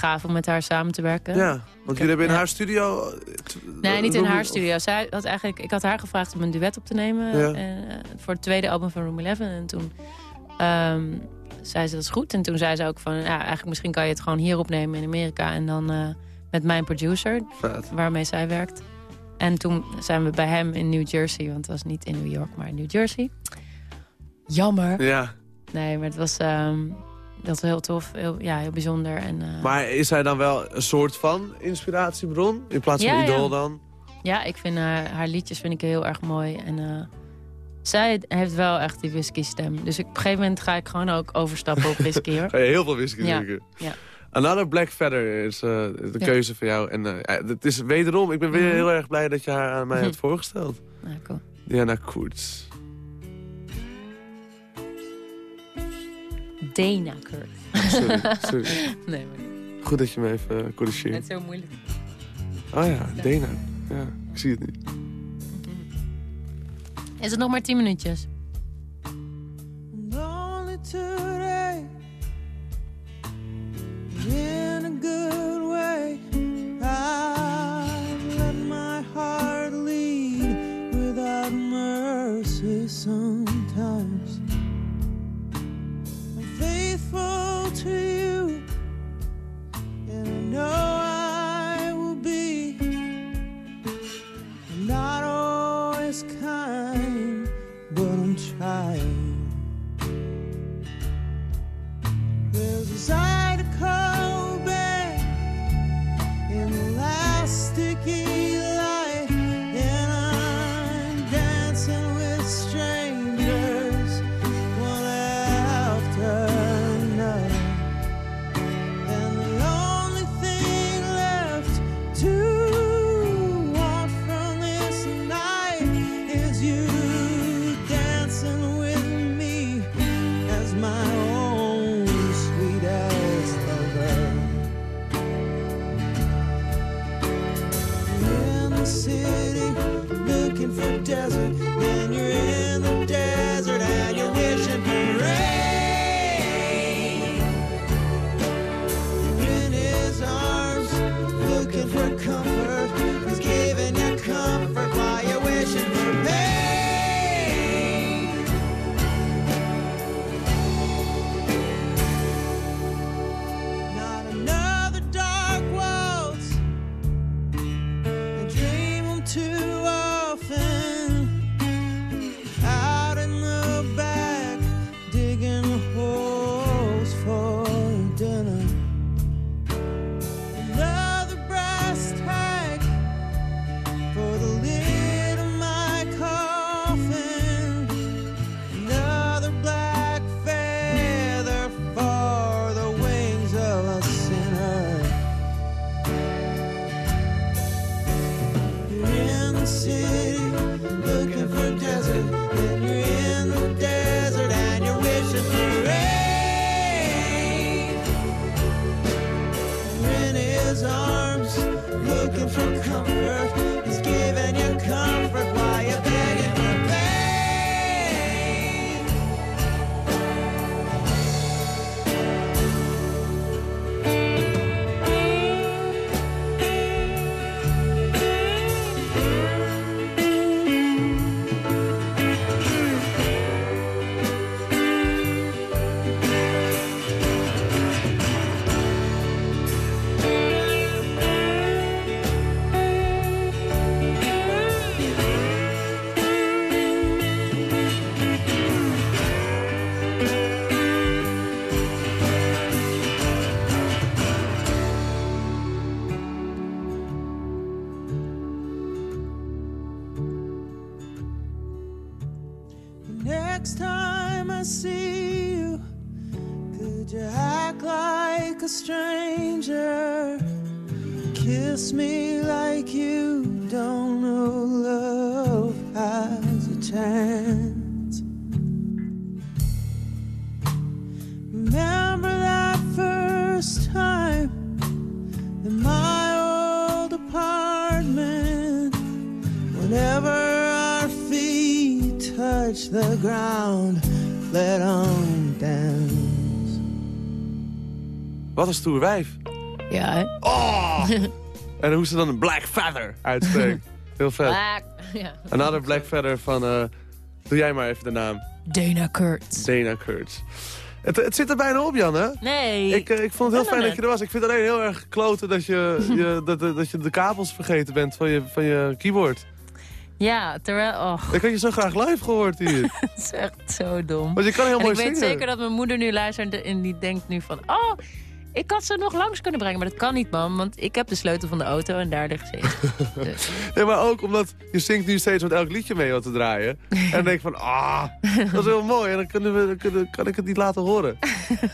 Speaker 4: gaaf om met haar samen te werken.
Speaker 3: Ja, want jullie hebben in
Speaker 4: Ja.
Speaker 3: haar studio... eh,
Speaker 4: Nee, niet in haar studio. Zij had eigenlijk, ik had haar gevraagd om een duet op te nemen
Speaker 3: Ja.
Speaker 4: eh, voor het tweede album van Room 11. En toen ehm, zei ze dat is goed. En toen zei ze ook van, ja, eigenlijk misschien kan je het gewoon hier opnemen in Amerika. En dan eh, met mijn producer,
Speaker 3: Vet.
Speaker 4: waarmee zij werkt. En toen zijn we bij hem in New Jersey, want het was niet in New York, maar in New Jersey. Jammer.
Speaker 3: Ja,
Speaker 4: Nee, maar het was, ehm, dat was heel tof, heel, ja, heel bijzonder. En, eh,
Speaker 3: maar is hij dan wel een soort van inspiratiebron? In plaats van
Speaker 4: Ja,
Speaker 3: idool
Speaker 4: ja.
Speaker 3: dan?
Speaker 4: Ja, ik vind haar, haar liedjes vind ik heel erg mooi. En eh, zij heeft wel echt die whisky stem. Dus ik, op een gegeven moment ga ik gewoon ook overstappen op whisky hoor.
Speaker 3: Ga je heel veel whisky
Speaker 4: Ja,
Speaker 3: drinken?
Speaker 4: ja.
Speaker 3: Another Black Feather is eh, de
Speaker 4: Ja.
Speaker 3: keuze voor jou. En ja, het is wederom, ik ben weer
Speaker 4: Mhm.
Speaker 3: heel erg blij dat je haar aan mij
Speaker 4: Mhm.
Speaker 3: hebt voorgesteld.
Speaker 4: Nou, cool.
Speaker 3: Diana Koerts.
Speaker 4: Dana Kurt.
Speaker 3: Sorry, sorry.
Speaker 4: nee, maar niet.
Speaker 3: Goed dat je me even
Speaker 4: Het
Speaker 3: corrigeert.
Speaker 4: is zo moeilijk.
Speaker 3: Oh ja, Dana. Ja, ik zie het nu.
Speaker 4: Is het nog maar 10 minuutjes?
Speaker 8: Only faithful to you, and I know
Speaker 3: Wat een stoer wijf.
Speaker 4: Ja, hè?
Speaker 3: Oh! en hoe ze dan een black feather uitspreekt. Heel vet.
Speaker 4: Black. Ja.
Speaker 3: Another black feather van... eh, doe jij maar even de naam.
Speaker 4: Dana Kurtz.
Speaker 3: Dana Kurtz. Het, het zit er bijna op, Jan, hè?
Speaker 4: Nee.
Speaker 3: Ik, eh, ik vond het heel fijn dat je er was. Ik vind het alleen heel erg kloten dat je, je, dat, dat dat je de kabels vergeten bent van je, van je keyboard.
Speaker 4: Ja, terwijl... Oh,
Speaker 3: Ik had je zo graag live gehoord hier.
Speaker 4: het is echt zo dom.
Speaker 3: Want je kan heel
Speaker 4: En
Speaker 3: mooi
Speaker 4: ik weet
Speaker 3: zingen.
Speaker 4: zeker dat mijn moeder nu luistert en die denkt nu van... Oh, ik had ze nog langs kunnen brengen. Maar dat kan niet, man. Want ik heb de sleutel van de auto en daar ligt ze. Dus,
Speaker 3: Ja, maar ook omdat je zingt nu steeds met elk liedje mee wat te draaien. en dan denk van, ah, dat is heel mooi. En dan, kunnen we, dan kunnen, kan ik het niet laten horen.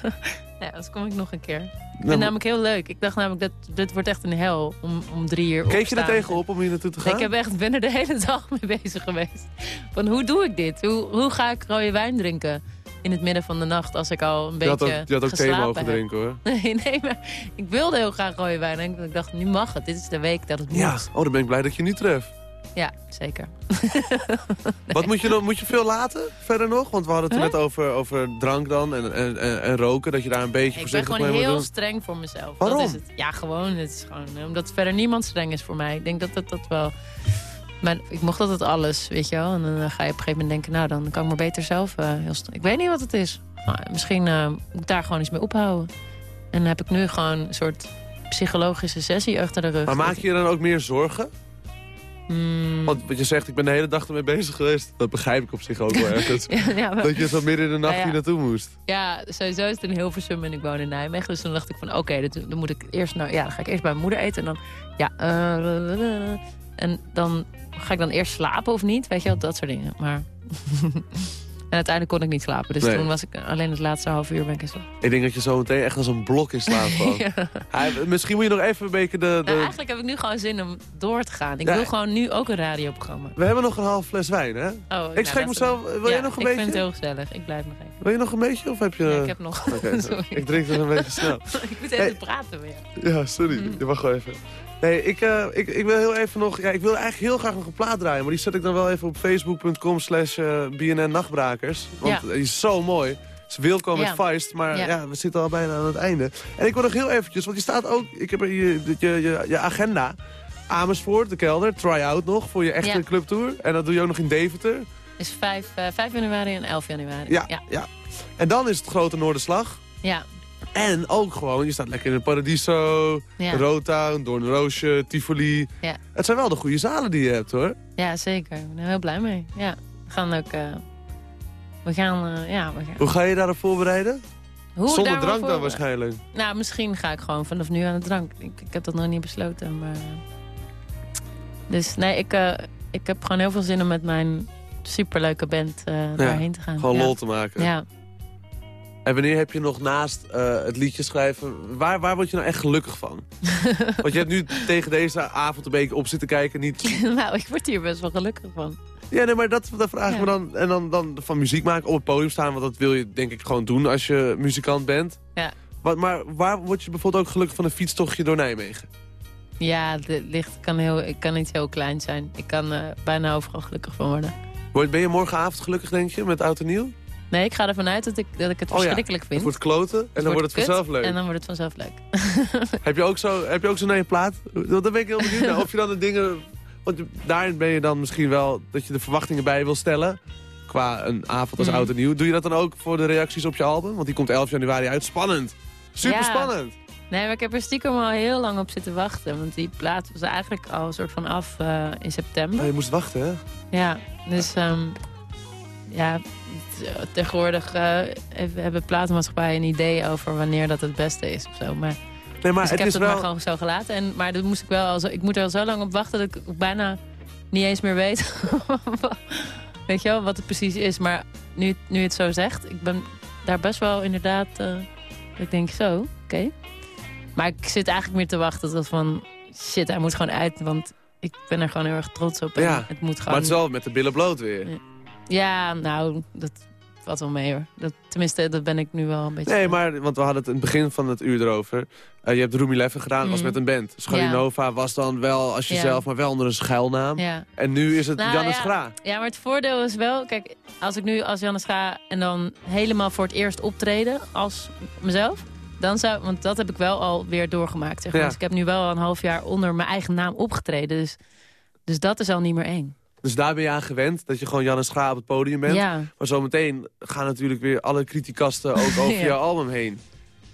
Speaker 4: ja, dat kom ik nog een keer. Ik
Speaker 3: Nou,
Speaker 4: vind het namelijk heel leuk. Ik dacht namelijk, dat dit wordt echt een hel om, om drie uur
Speaker 3: Keek je er tegenop om hier naartoe te gaan?
Speaker 4: Ik heb echt, ben er de hele dag mee bezig geweest. Van hoe doe ik dit? Hoe, hoe ga ik rode wijn drinken in het midden van de nacht als ik al een
Speaker 3: je had ook,
Speaker 4: beetje
Speaker 3: je had ook thee mogen
Speaker 4: heb?
Speaker 3: drinken, hoor.
Speaker 4: Nee, nee, maar ik wilde heel graag rode wijn drinken. Ik dacht, nu mag het. Dit is de week dat het moet.
Speaker 3: Ja, oh, dan ben ik blij dat je nu treft.
Speaker 4: Ja, zeker.
Speaker 3: Wat moet je? Moet je veel laten verder nog? Want we hadden het
Speaker 4: Huh?
Speaker 3: net over, over drank dan en, en, en, en roken. Dat je daar een beetje
Speaker 4: Ik ben
Speaker 3: voorzichtig
Speaker 4: gewoon
Speaker 3: mee moet
Speaker 4: heel
Speaker 3: doen.
Speaker 4: streng voor mezelf.
Speaker 3: Waarom?
Speaker 4: Dat is het. Ja, gewoon. Het is gewoon eh, omdat verder niemand streng is voor mij. Ik denk dat dat, dat wel... Maar ik mocht altijd alles, weet je wel. En dan ga je op een gegeven moment denken... nou, dan kan ik maar beter zelf eh, heel. Ik weet niet wat het is. Maar misschien eh, moet ik daar gewoon iets mee ophouden. En dan heb ik nu gewoon een soort psychologische sessie achter de rug.
Speaker 3: Maar maak je je dan ook meer zorgen?
Speaker 4: Hmm.
Speaker 3: Want wat je zegt, ik ben de hele dag ermee bezig geweest. Dat begrijp ik op zich ook wel ergens.
Speaker 4: ja, ja, maar-
Speaker 3: Dat je zo midden in de nacht
Speaker 4: Nou ja.
Speaker 3: hier naartoe moest.
Speaker 4: Ja, sowieso is het in Hilversum en ik woon in Nijmegen. Dus dan dacht ik van, oké, dan moet ik eerst naar... Ja, dan ga ik eerst bij mijn moeder eten en dan... Ja, eh, en dan ga ik dan eerst slapen of niet? Weet je wel, dat soort dingen. Maar... en uiteindelijk kon ik niet slapen. Dus
Speaker 3: Nee.
Speaker 4: toen was ik alleen het laatste half uur ben ik in slaap.
Speaker 3: Ik denk dat je zo meteen echt als een blok in.
Speaker 4: Ja.
Speaker 3: Hij- misschien moet je nog even een beetje de... de...
Speaker 4: Nou, eigenlijk heb ik nu gewoon zin om door te gaan. Ik wil gewoon nu ook een radioprogramma.
Speaker 3: We hebben nog een half fles wijn, hè?
Speaker 4: Oh, nou,
Speaker 3: ik schenk
Speaker 4: dat-
Speaker 3: mezelf... Wil jij nog een
Speaker 4: ik
Speaker 3: beetje?
Speaker 4: vind het heel gezellig. Ik blijf nog even.
Speaker 3: Wil je nog een beetje? Of heb je...
Speaker 4: Ja, ik heb nog. Sorry.
Speaker 3: ik drink er een beetje snel.
Speaker 4: ik moet even
Speaker 3: Hey.
Speaker 4: praten weer.
Speaker 3: Ja, sorry. Je mag gewoon even. Nee, ik, eh, ik, ik wil heel even nog... Ja, ik wil eigenlijk heel graag nog een plaat draaien. Maar die zet ik dan wel even op facebook.com slash eh, BNN Nachtbrakers. Want
Speaker 4: Ja.
Speaker 3: die is zo mooi. Het is Wilco met. Feist, maar ja.
Speaker 4: Ja.
Speaker 3: we zitten al bijna aan het einde. En ik wil nog heel eventjes, want je staat ook... Ik heb je, je, je, je agenda. Amersfoort, de kelder, try-out nog voor je echte clubtour. En dat doe je ook nog in Deventer.
Speaker 4: Is 5, eh 5 januari en 11 januari.
Speaker 3: Ja,
Speaker 4: ja.
Speaker 3: ja. En dan is het grote Noorderslag.
Speaker 4: Ja.
Speaker 3: En ook gewoon, je staat lekker in Paradiso,
Speaker 4: Ja.
Speaker 3: Rotown, Doornroosje, Tivoli.
Speaker 4: Ja.
Speaker 3: Het zijn wel de goede zalen die je hebt hoor.
Speaker 4: ja, zeker. Ik ben er heel blij mee. Ja. We gaan ook... eh, we gaan... eh, ja, we gaan...
Speaker 3: Hoe ga je daarop voorbereiden?
Speaker 4: Hoe
Speaker 3: Zonder
Speaker 4: daar
Speaker 3: drank dan waarschijnlijk.
Speaker 4: Nou, misschien ga ik gewoon vanaf nu aan de drank. Ik, ik heb dat nog niet besloten, maar... Dus nee, ik, eh, ik heb gewoon heel veel zin om met mijn superleuke band daarheen te gaan.
Speaker 3: Gewoon
Speaker 4: ja.
Speaker 3: lol te maken.
Speaker 4: Ja.
Speaker 3: En wanneer heb je nog naast eh, het liedje schrijven, waar, waar word je nou echt gelukkig van? Want je hebt nu tegen deze avond een beetje op zitten kijken. Niet...
Speaker 4: nou, ik word hier best wel gelukkig van.
Speaker 3: Ja, nee, maar dat, dat vraag ik
Speaker 4: Ja.
Speaker 3: me dan. En dan, dan van muziek maken, op het podium staan. Want dat wil je denk ik gewoon doen als je muzikant bent.
Speaker 4: Ja.
Speaker 3: Wat, maar waar word je bijvoorbeeld ook gelukkig van een fietstochtje door Nijmegen?
Speaker 4: Ja, het licht kan, heel, ik kan niet heel klein zijn. Ik kan eh, bijna overal gelukkig van worden.
Speaker 3: Word- Ben je morgenavond gelukkig, denk je, met oud en nieuw?
Speaker 4: Nee, ik ga ervan uit dat ik, dat ik het
Speaker 3: Oh ja,
Speaker 4: verschrikkelijk
Speaker 3: Het
Speaker 4: vind.
Speaker 3: wordt kloten en dan wordt het vanzelf leuk.
Speaker 4: En dan wordt het vanzelf leuk.
Speaker 3: Heb je ook zo, heb je ook zo naar je plaat? Dan ben ik heel benieuwd naar of je dan de dingen... Want daarin ben je dan misschien wel dat je de verwachtingen bij wil stellen. Qua een avond als
Speaker 4: Mhm.
Speaker 3: oud en nieuw. Doe je dat dan ook voor de reacties op je album? Want die komt 11 januari uit. Spannend. Super
Speaker 4: Ja.
Speaker 3: spannend.
Speaker 4: Nee, maar ik heb er stiekem al heel lang op zitten wachten. Want die plaat was eigenlijk al een soort van af eh, in september.
Speaker 3: Oh, je moest wachten, hè?
Speaker 4: Ja, dus ehm, ja, tegenwoordig eh, even- hebben platenmaatschappijen een idee over wanneer dat het beste is of zo. Maar,
Speaker 3: Nee, maar
Speaker 4: dus
Speaker 3: het
Speaker 4: ik heb
Speaker 3: is
Speaker 4: het
Speaker 3: wel...
Speaker 4: maar gewoon zo gelaten. En, maar dat moest ik wel al zo, ik moet er al zo lang op wachten dat ik bijna niet eens meer weet. weet je wel, wat het precies is. Maar nu, nu het zo zegt, ik ben daar best wel inderdaad... eh, ik denk zo, oké. Maar ik zit eigenlijk meer te wachten tot van... Shit, hij moet gewoon uit, want ik ben er gewoon heel erg trots op. En
Speaker 3: Ja,
Speaker 4: het moet gewoon...
Speaker 3: Maar het is wel met de billen bloot weer.
Speaker 4: Ja, nou, dat valt wel mee hoor. Dat, tenminste, dat ben ik nu wel een beetje...
Speaker 3: Nee, maar, want we hadden het in het begin van het uur erover. Eh, je hebt Room 11 gedaan, was
Speaker 4: Mhm.
Speaker 3: met een band. Schalinova was dan wel als
Speaker 4: Ja.
Speaker 3: jezelf, maar wel onder een schuilnaam.
Speaker 4: Ja.
Speaker 3: En nu is het
Speaker 4: Nou,
Speaker 3: Janne
Speaker 4: ja.
Speaker 3: Schra.
Speaker 4: ja, maar het voordeel is wel... Kijk, als ik nu als Jannes ga en dan helemaal voor het eerst optreden als mezelf... Dan zou, want dat heb ik wel alweer doorgemaakt. Zeg maar.
Speaker 3: Ja.
Speaker 4: Dus ik heb nu wel al een half jaar onder mijn eigen naam opgetreden. Dus, dus dat is al niet meer eng.
Speaker 3: Dus daar ben je aan gewend, dat je gewoon Janne Schra op het podium bent.
Speaker 4: Ja.
Speaker 3: Maar zometeen gaan natuurlijk weer alle criticasten ook over
Speaker 4: Ja.
Speaker 3: je album heen.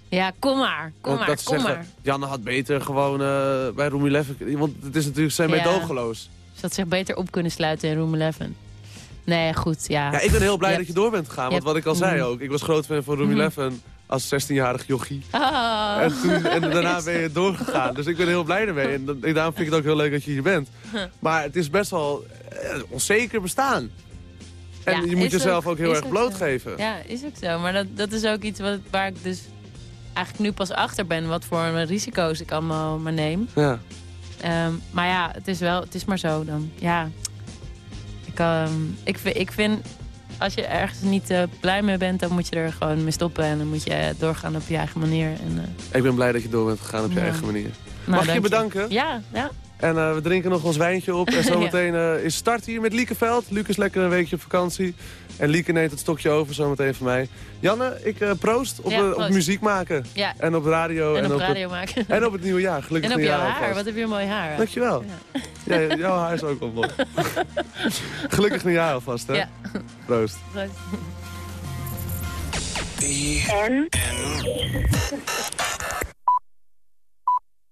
Speaker 4: ja, kom maar. Kom
Speaker 3: Want
Speaker 4: maar,
Speaker 3: dat ze
Speaker 4: kom
Speaker 3: zeggen,
Speaker 4: maar.
Speaker 3: Janne had beter gewoon eh, bij Room 11... Want het is natuurlijk zijn
Speaker 4: Ja.
Speaker 3: meedogenloos.
Speaker 4: Ze had zich beter op kunnen sluiten in Room 11. Nee, goed, ja.
Speaker 3: Ja, ik ben heel blij dat je door bent gegaan. Want wat ik al zei
Speaker 4: Mhm.
Speaker 3: ook, ik was groot fan van Room
Speaker 4: Mhm.
Speaker 3: 11 als 16-jarig jochie.
Speaker 4: Ah.
Speaker 3: En, toen, en daarna ben je doorgegaan. Dus ik ben er heel blij ermee. En daarom vind ik het ook heel leuk dat je hier bent. Maar het is best wel eh, onzeker bestaan. En
Speaker 4: Ja,
Speaker 3: je moet jezelf ook, heel erg blootgeven.
Speaker 4: Ja, is ook zo. Maar dat, dat is ook iets wat, waar ik dus eigenlijk nu pas achter ben... wat voor risico's ik allemaal maar neem.
Speaker 3: Ja.
Speaker 4: Ehm, maar ja, het is, wel, het is maar zo dan. Ja, ik, ehm, ik, vind- ik vind... Als je ergens niet eh, blij mee bent, dan moet je er gewoon mee stoppen. En dan moet je doorgaan op je eigen manier. En, eh,
Speaker 3: Ik ben blij dat je door bent gegaan op je
Speaker 4: Ja.
Speaker 3: eigen manier.
Speaker 4: nou,
Speaker 3: Mag ik je
Speaker 4: dank
Speaker 3: bedanken?
Speaker 4: Ja, ja.
Speaker 3: En eh, we drinken nog ons wijntje op. En zometeen eh, is start hier met Liekeveld. Luc is lekker een weekje op vakantie. En Lieke neemt het stokje over zometeen van mij. Janne, ik eh, proost op,
Speaker 4: Ja,
Speaker 3: eh, op
Speaker 4: proost.
Speaker 3: muziek maken.
Speaker 4: Ja.
Speaker 3: En op radio.
Speaker 4: En op
Speaker 3: het-
Speaker 4: radio maken.
Speaker 3: en op het nieuwe jaar. Gelukkig
Speaker 4: En op
Speaker 3: nieuwjaar
Speaker 4: jouw haar.
Speaker 3: alvast.
Speaker 4: Wat heb je een mooi haar.
Speaker 3: Dankjewel. Ja. jouw haar is ook wel mooi. Gelukkig nieuwjaar alvast, hè?
Speaker 4: Ja.
Speaker 3: Proost.
Speaker 9: En?